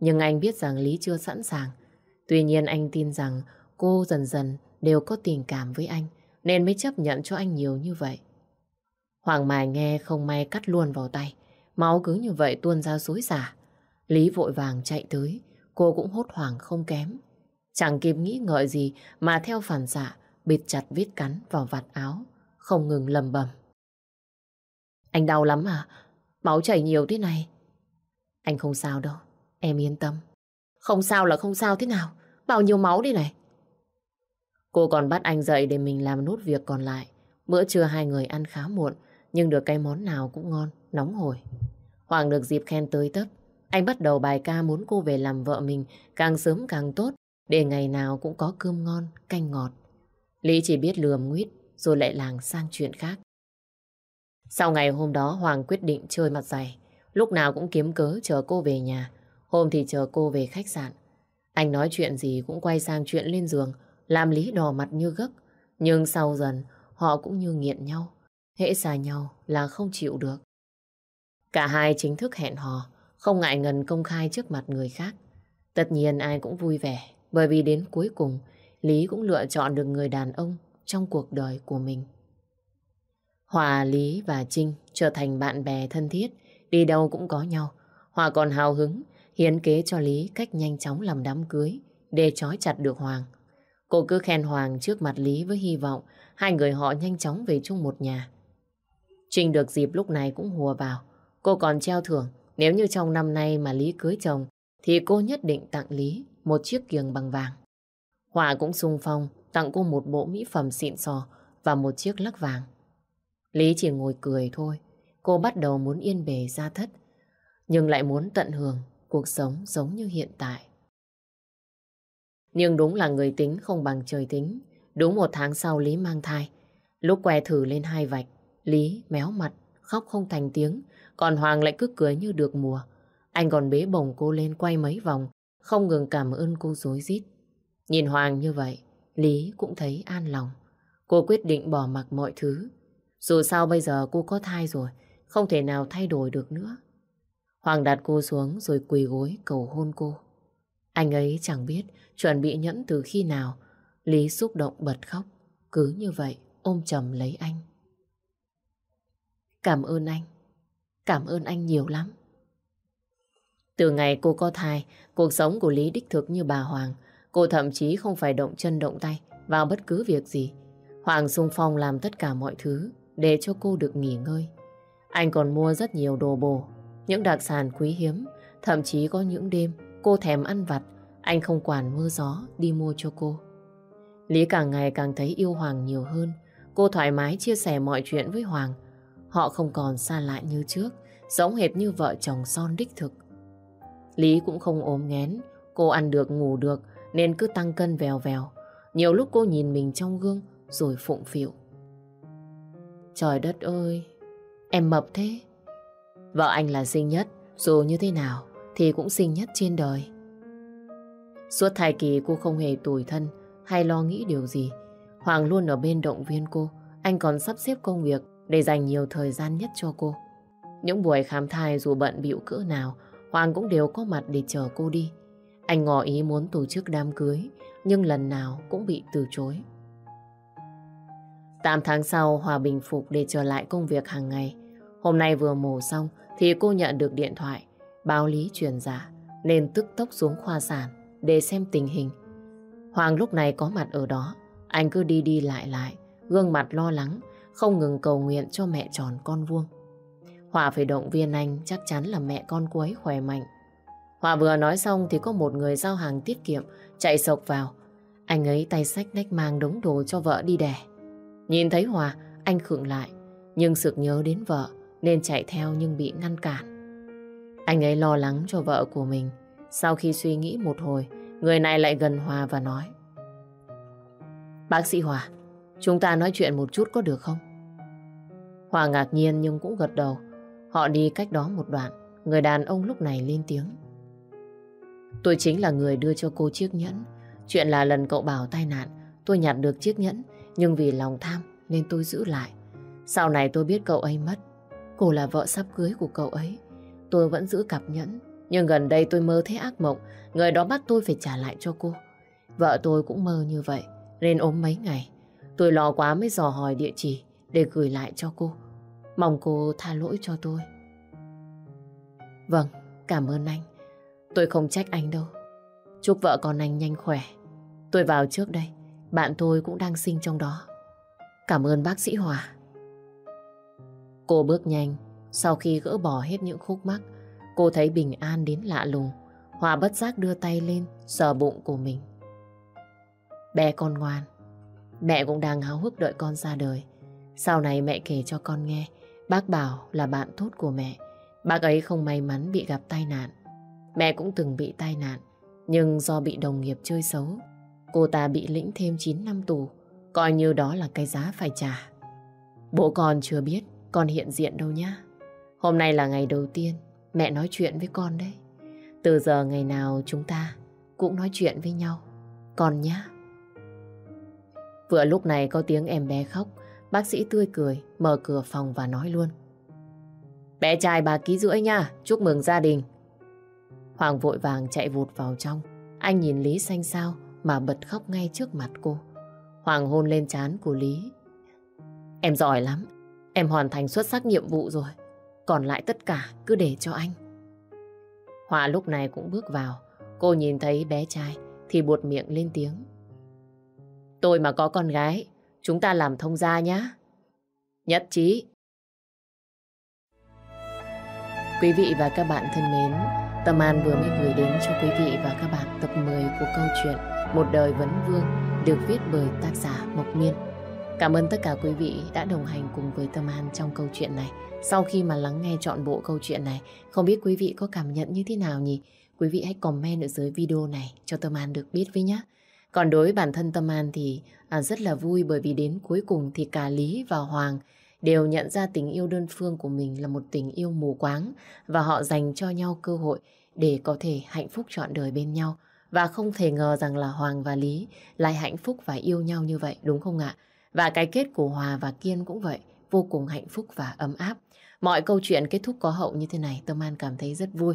nhưng anh biết rằng Lý chưa sẵn sàng. Tuy nhiên anh tin rằng cô dần dần đều có tình cảm với anh, nên mới chấp nhận cho anh nhiều như vậy. Hoàng Mai nghe không may cắt luôn vào tay, máu cứ như vậy tuôn ra xối xả. Lý vội vàng chạy tới, cô cũng hốt hoảng không kém. Chẳng kịp nghĩ ngợi gì mà theo phản xạ bịt chặt vết cắn vào vạt áo, không ngừng lầm bầm. Anh đau lắm à? Máu chảy nhiều thế này. Anh không sao đâu, em yên tâm. Không sao là không sao thế nào? Bao nhiêu máu đi này? Cô còn bắt anh dậy để mình làm nốt việc còn lại. Bữa trưa hai người ăn khá muộn, nhưng được cái món nào cũng ngon, nóng hổi. Hoàng được dịp khen tới tấp. Anh bắt đầu bài ca muốn cô về làm vợ mình càng sớm càng tốt, để ngày nào cũng có cơm ngon, canh ngọt. Lý chỉ biết lườm nguyết, rồi lại làng sang chuyện khác. Sau ngày hôm đó Hoàng quyết định chơi mặt dày. Lúc nào cũng kiếm cớ chờ cô về nhà. Hôm thì chờ cô về khách sạn. Anh nói chuyện gì cũng quay sang chuyện lên giường, làm Lý đỏ mặt như gấc. Nhưng sau dần, họ cũng như nghiện nhau. Hễ xa nhau là không chịu được. Cả hai chính thức hẹn hò, không ngại ngần công khai trước mặt người khác. Tất nhiên ai cũng vui vẻ, bởi vì đến cuối cùng, Lý cũng lựa chọn được người đàn ông trong cuộc đời của mình. Hòa, Lý và Trinh trở thành bạn bè thân thiết, đi đâu cũng có nhau. Hòa còn hào hứng, hiến kế cho Lý cách nhanh chóng làm đám cưới để trói chặt được Hoàng. Cô cứ khen Hoàng trước mặt Lý với hy vọng hai người họ nhanh chóng về chung một nhà. Trinh được dịp lúc này cũng hùa vào. Cô còn treo thưởng, nếu như trong năm nay mà Lý cưới chồng, thì cô nhất định tặng Lý một chiếc kiềng bằng vàng. Hòa cũng sung phong tặng cô một bộ mỹ phẩm xịn sò và một chiếc lắc vàng. Lý chỉ ngồi cười thôi, cô bắt đầu muốn yên bề ra thất, nhưng lại muốn tận hưởng cuộc sống giống như hiện tại. Nhưng đúng là người tính không bằng trời tính. Đúng một tháng sau Lý mang thai. Lúc que thử lên hai vạch, Lý méo mặt, khóc không thành tiếng, còn Hoàng lại cứ cười như được mùa. Anh còn bế bồng cô lên quay mấy vòng, không ngừng cảm ơn cô dối rít. Nhìn Hoàng như vậy, Lý cũng thấy an lòng. Cô quyết định bỏ mặc mọi thứ. Dù sao bây giờ cô có thai rồi, không thể nào thay đổi được nữa. Hoàng đặt cô xuống rồi quỳ gối cầu hôn cô. Anh ấy chẳng biết chuẩn bị nhẫn từ khi nào. Lý xúc động bật khóc. Cứ như vậy ôm chầm lấy anh. Cảm ơn anh. Cảm ơn anh nhiều lắm. Từ ngày cô có thai, cuộc sống của Lý đích thực như bà Hoàng. Cô thậm chí không phải động chân động tay vào bất cứ việc gì. Hoàng sung phong làm tất cả mọi thứ để cho cô được nghỉ ngơi. Anh còn mua rất nhiều đồ bổ, những đặc sản quý hiếm, thậm chí có những đêm cô thèm ăn vặt, anh không quản mưa gió đi mua cho cô. Lý càng ngày càng thấy yêu Hoàng nhiều hơn, cô thoải mái chia sẻ mọi chuyện với Hoàng. Họ không còn xa lạ như trước, giống hệt như vợ chồng son đích thực. Lý cũng không ốm nghén, cô ăn được ngủ được nên cứ tăng cân vèo vèo. Nhiều lúc cô nhìn mình trong gương rồi phụng phịu. Trời đất ơi, em mập thế. Vợ anh là xinh nhất, dù như thế nào, thì cũng xinh nhất trên đời. Suốt thai kỳ cô không hề tủi thân hay lo nghĩ điều gì. Hoàng luôn ở bên động viên cô. Anh còn sắp xếp công việc để dành nhiều thời gian nhất cho cô. Những buổi khám thai dù bận bịu cỡ nào, Hoàng cũng đều có mặt để chờ cô đi. Anh ngỏ ý muốn tổ chức đám cưới, nhưng lần nào cũng bị từ chối. Tám tháng sau, Hòa bình phục để trở lại công việc hàng ngày. Hôm nay vừa mổ xong thì cô nhận được điện thoại, báo lý truyền giả, nên tức tốc xuống khoa sản để xem tình hình. Hoàng lúc này có mặt ở đó, anh cứ đi đi lại lại, gương mặt lo lắng, không ngừng cầu nguyện cho mẹ tròn con vuông. Hòa phải động viên anh chắc chắn là mẹ con cô ấy khỏe mạnh. Hòa vừa nói xong thì có một người giao hàng tiết kiệm chạy sộc vào. Anh ấy tay sách nách mang đống đồ cho vợ đi đẻ. Nhìn thấy Hòa, anh khựng lại, nhưng sực nhớ đến vợ nên chạy theo nhưng bị ngăn cản. Anh ấy lo lắng cho vợ của mình. Sau khi suy nghĩ một hồi, người này lại gần Hòa và nói Bác sĩ Hòa, chúng ta nói chuyện một chút có được không? Hòa ngạc nhiên nhưng cũng gật đầu. Họ đi cách đó một đoạn, người đàn ông lúc này lên tiếng. Tôi chính là người đưa cho cô chiếc nhẫn. Chuyện là lần cậu bảo tai nạn, tôi nhặt được chiếc nhẫn, nhưng vì lòng tham nên tôi giữ lại. Sau này tôi biết cậu ấy mất. Cô là vợ sắp cưới của cậu ấy. Tôi vẫn giữ cặp nhẫn. Nhưng gần đây tôi mơ thấy ác mộng. Người đó bắt tôi phải trả lại cho cô. Vợ tôi cũng mơ như vậy. Nên ốm mấy ngày. Tôi lo quá mới dò hỏi địa chỉ để gửi lại cho cô. Mong cô tha lỗi cho tôi. Vâng, cảm ơn anh. Tôi không trách anh đâu. Chúc vợ con anh nhanh khỏe. Tôi vào trước đây. Bạn tôi cũng đang sinh trong đó. Cảm ơn bác sĩ Hòa. Cô bước nhanh. Sau khi gỡ bỏ hết những khúc mắc, cô thấy bình an đến lạ lùng. Hòa bất giác đưa tay lên, sờ bụng của mình. Bé con ngoan. Mẹ cũng đang háo hức đợi con ra đời. Sau này mẹ kể cho con nghe, bác bảo là bạn tốt của mẹ. Bác ấy không may mắn bị gặp tai nạn. Mẹ cũng từng bị tai nạn, nhưng do bị đồng nghiệp chơi xấu, cô ta bị lĩnh thêm 9 năm tù, coi như đó là cái giá phải trả. Bố con chưa biết con hiện diện đâu nhá. Hôm nay là ngày đầu tiên mẹ nói chuyện với con đấy. Từ giờ ngày nào chúng ta cũng nói chuyện với nhau. Con nhá. Vừa lúc này có tiếng em bé khóc, bác sĩ tươi cười, mở cửa phòng và nói luôn. Bé trai bà ký rưỡi nha, chúc mừng gia đình. Hoàng vội vàng chạy vụt vào trong. Anh nhìn Lý xanh sao mà bật khóc ngay trước mặt cô. Hoàng hôn lên trán của Lý. Em giỏi lắm. Em hoàn thành xuất sắc nhiệm vụ rồi. Còn lại tất cả cứ để cho anh. Hòa lúc này cũng bước vào. Cô nhìn thấy bé trai thì buột miệng lên tiếng. Tôi mà có con gái, chúng ta làm thông gia nhá. Nhất trí. Quý vị và các bạn thân mến, Tâm An vừa mới gửi đến cho quý vị và các bạn tập 10 của câu chuyện Một đời vấn vương được viết bởi tác giả Mộc Miên. Cảm ơn tất cả quý vị đã đồng hành cùng với Tâm An trong câu chuyện này. Sau khi mà lắng nghe trọn bộ câu chuyện này, không biết quý vị có cảm nhận như thế nào nhỉ? Quý vị hãy comment ở dưới video này cho Tâm An được biết với nhé. Còn đối với bản thân Tâm An thì à, rất là vui bởi vì đến cuối cùng thì cả Lý và Hoàng đều nhận ra tình yêu đơn phương của mình là một tình yêu mù quáng và họ dành cho nhau cơ hội để có thể hạnh phúc trọn đời bên nhau. Và không thể ngờ rằng là Hoàng và Lý lại hạnh phúc và yêu nhau như vậy, đúng không ạ? Và cái kết của Hòa và Kiên cũng vậy, vô cùng hạnh phúc và ấm áp. Mọi câu chuyện kết thúc có hậu như thế này, Tâm An cảm thấy rất vui.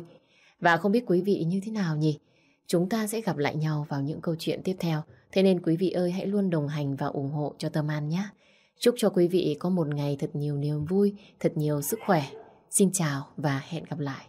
Và không biết quý vị như thế nào nhỉ? Chúng ta sẽ gặp lại nhau vào những câu chuyện tiếp theo. Thế nên quý vị ơi hãy luôn đồng hành và ủng hộ cho Tâm An nhé. Chúc cho quý vị có một ngày thật nhiều niềm vui, thật nhiều sức khỏe. Xin chào và hẹn gặp lại.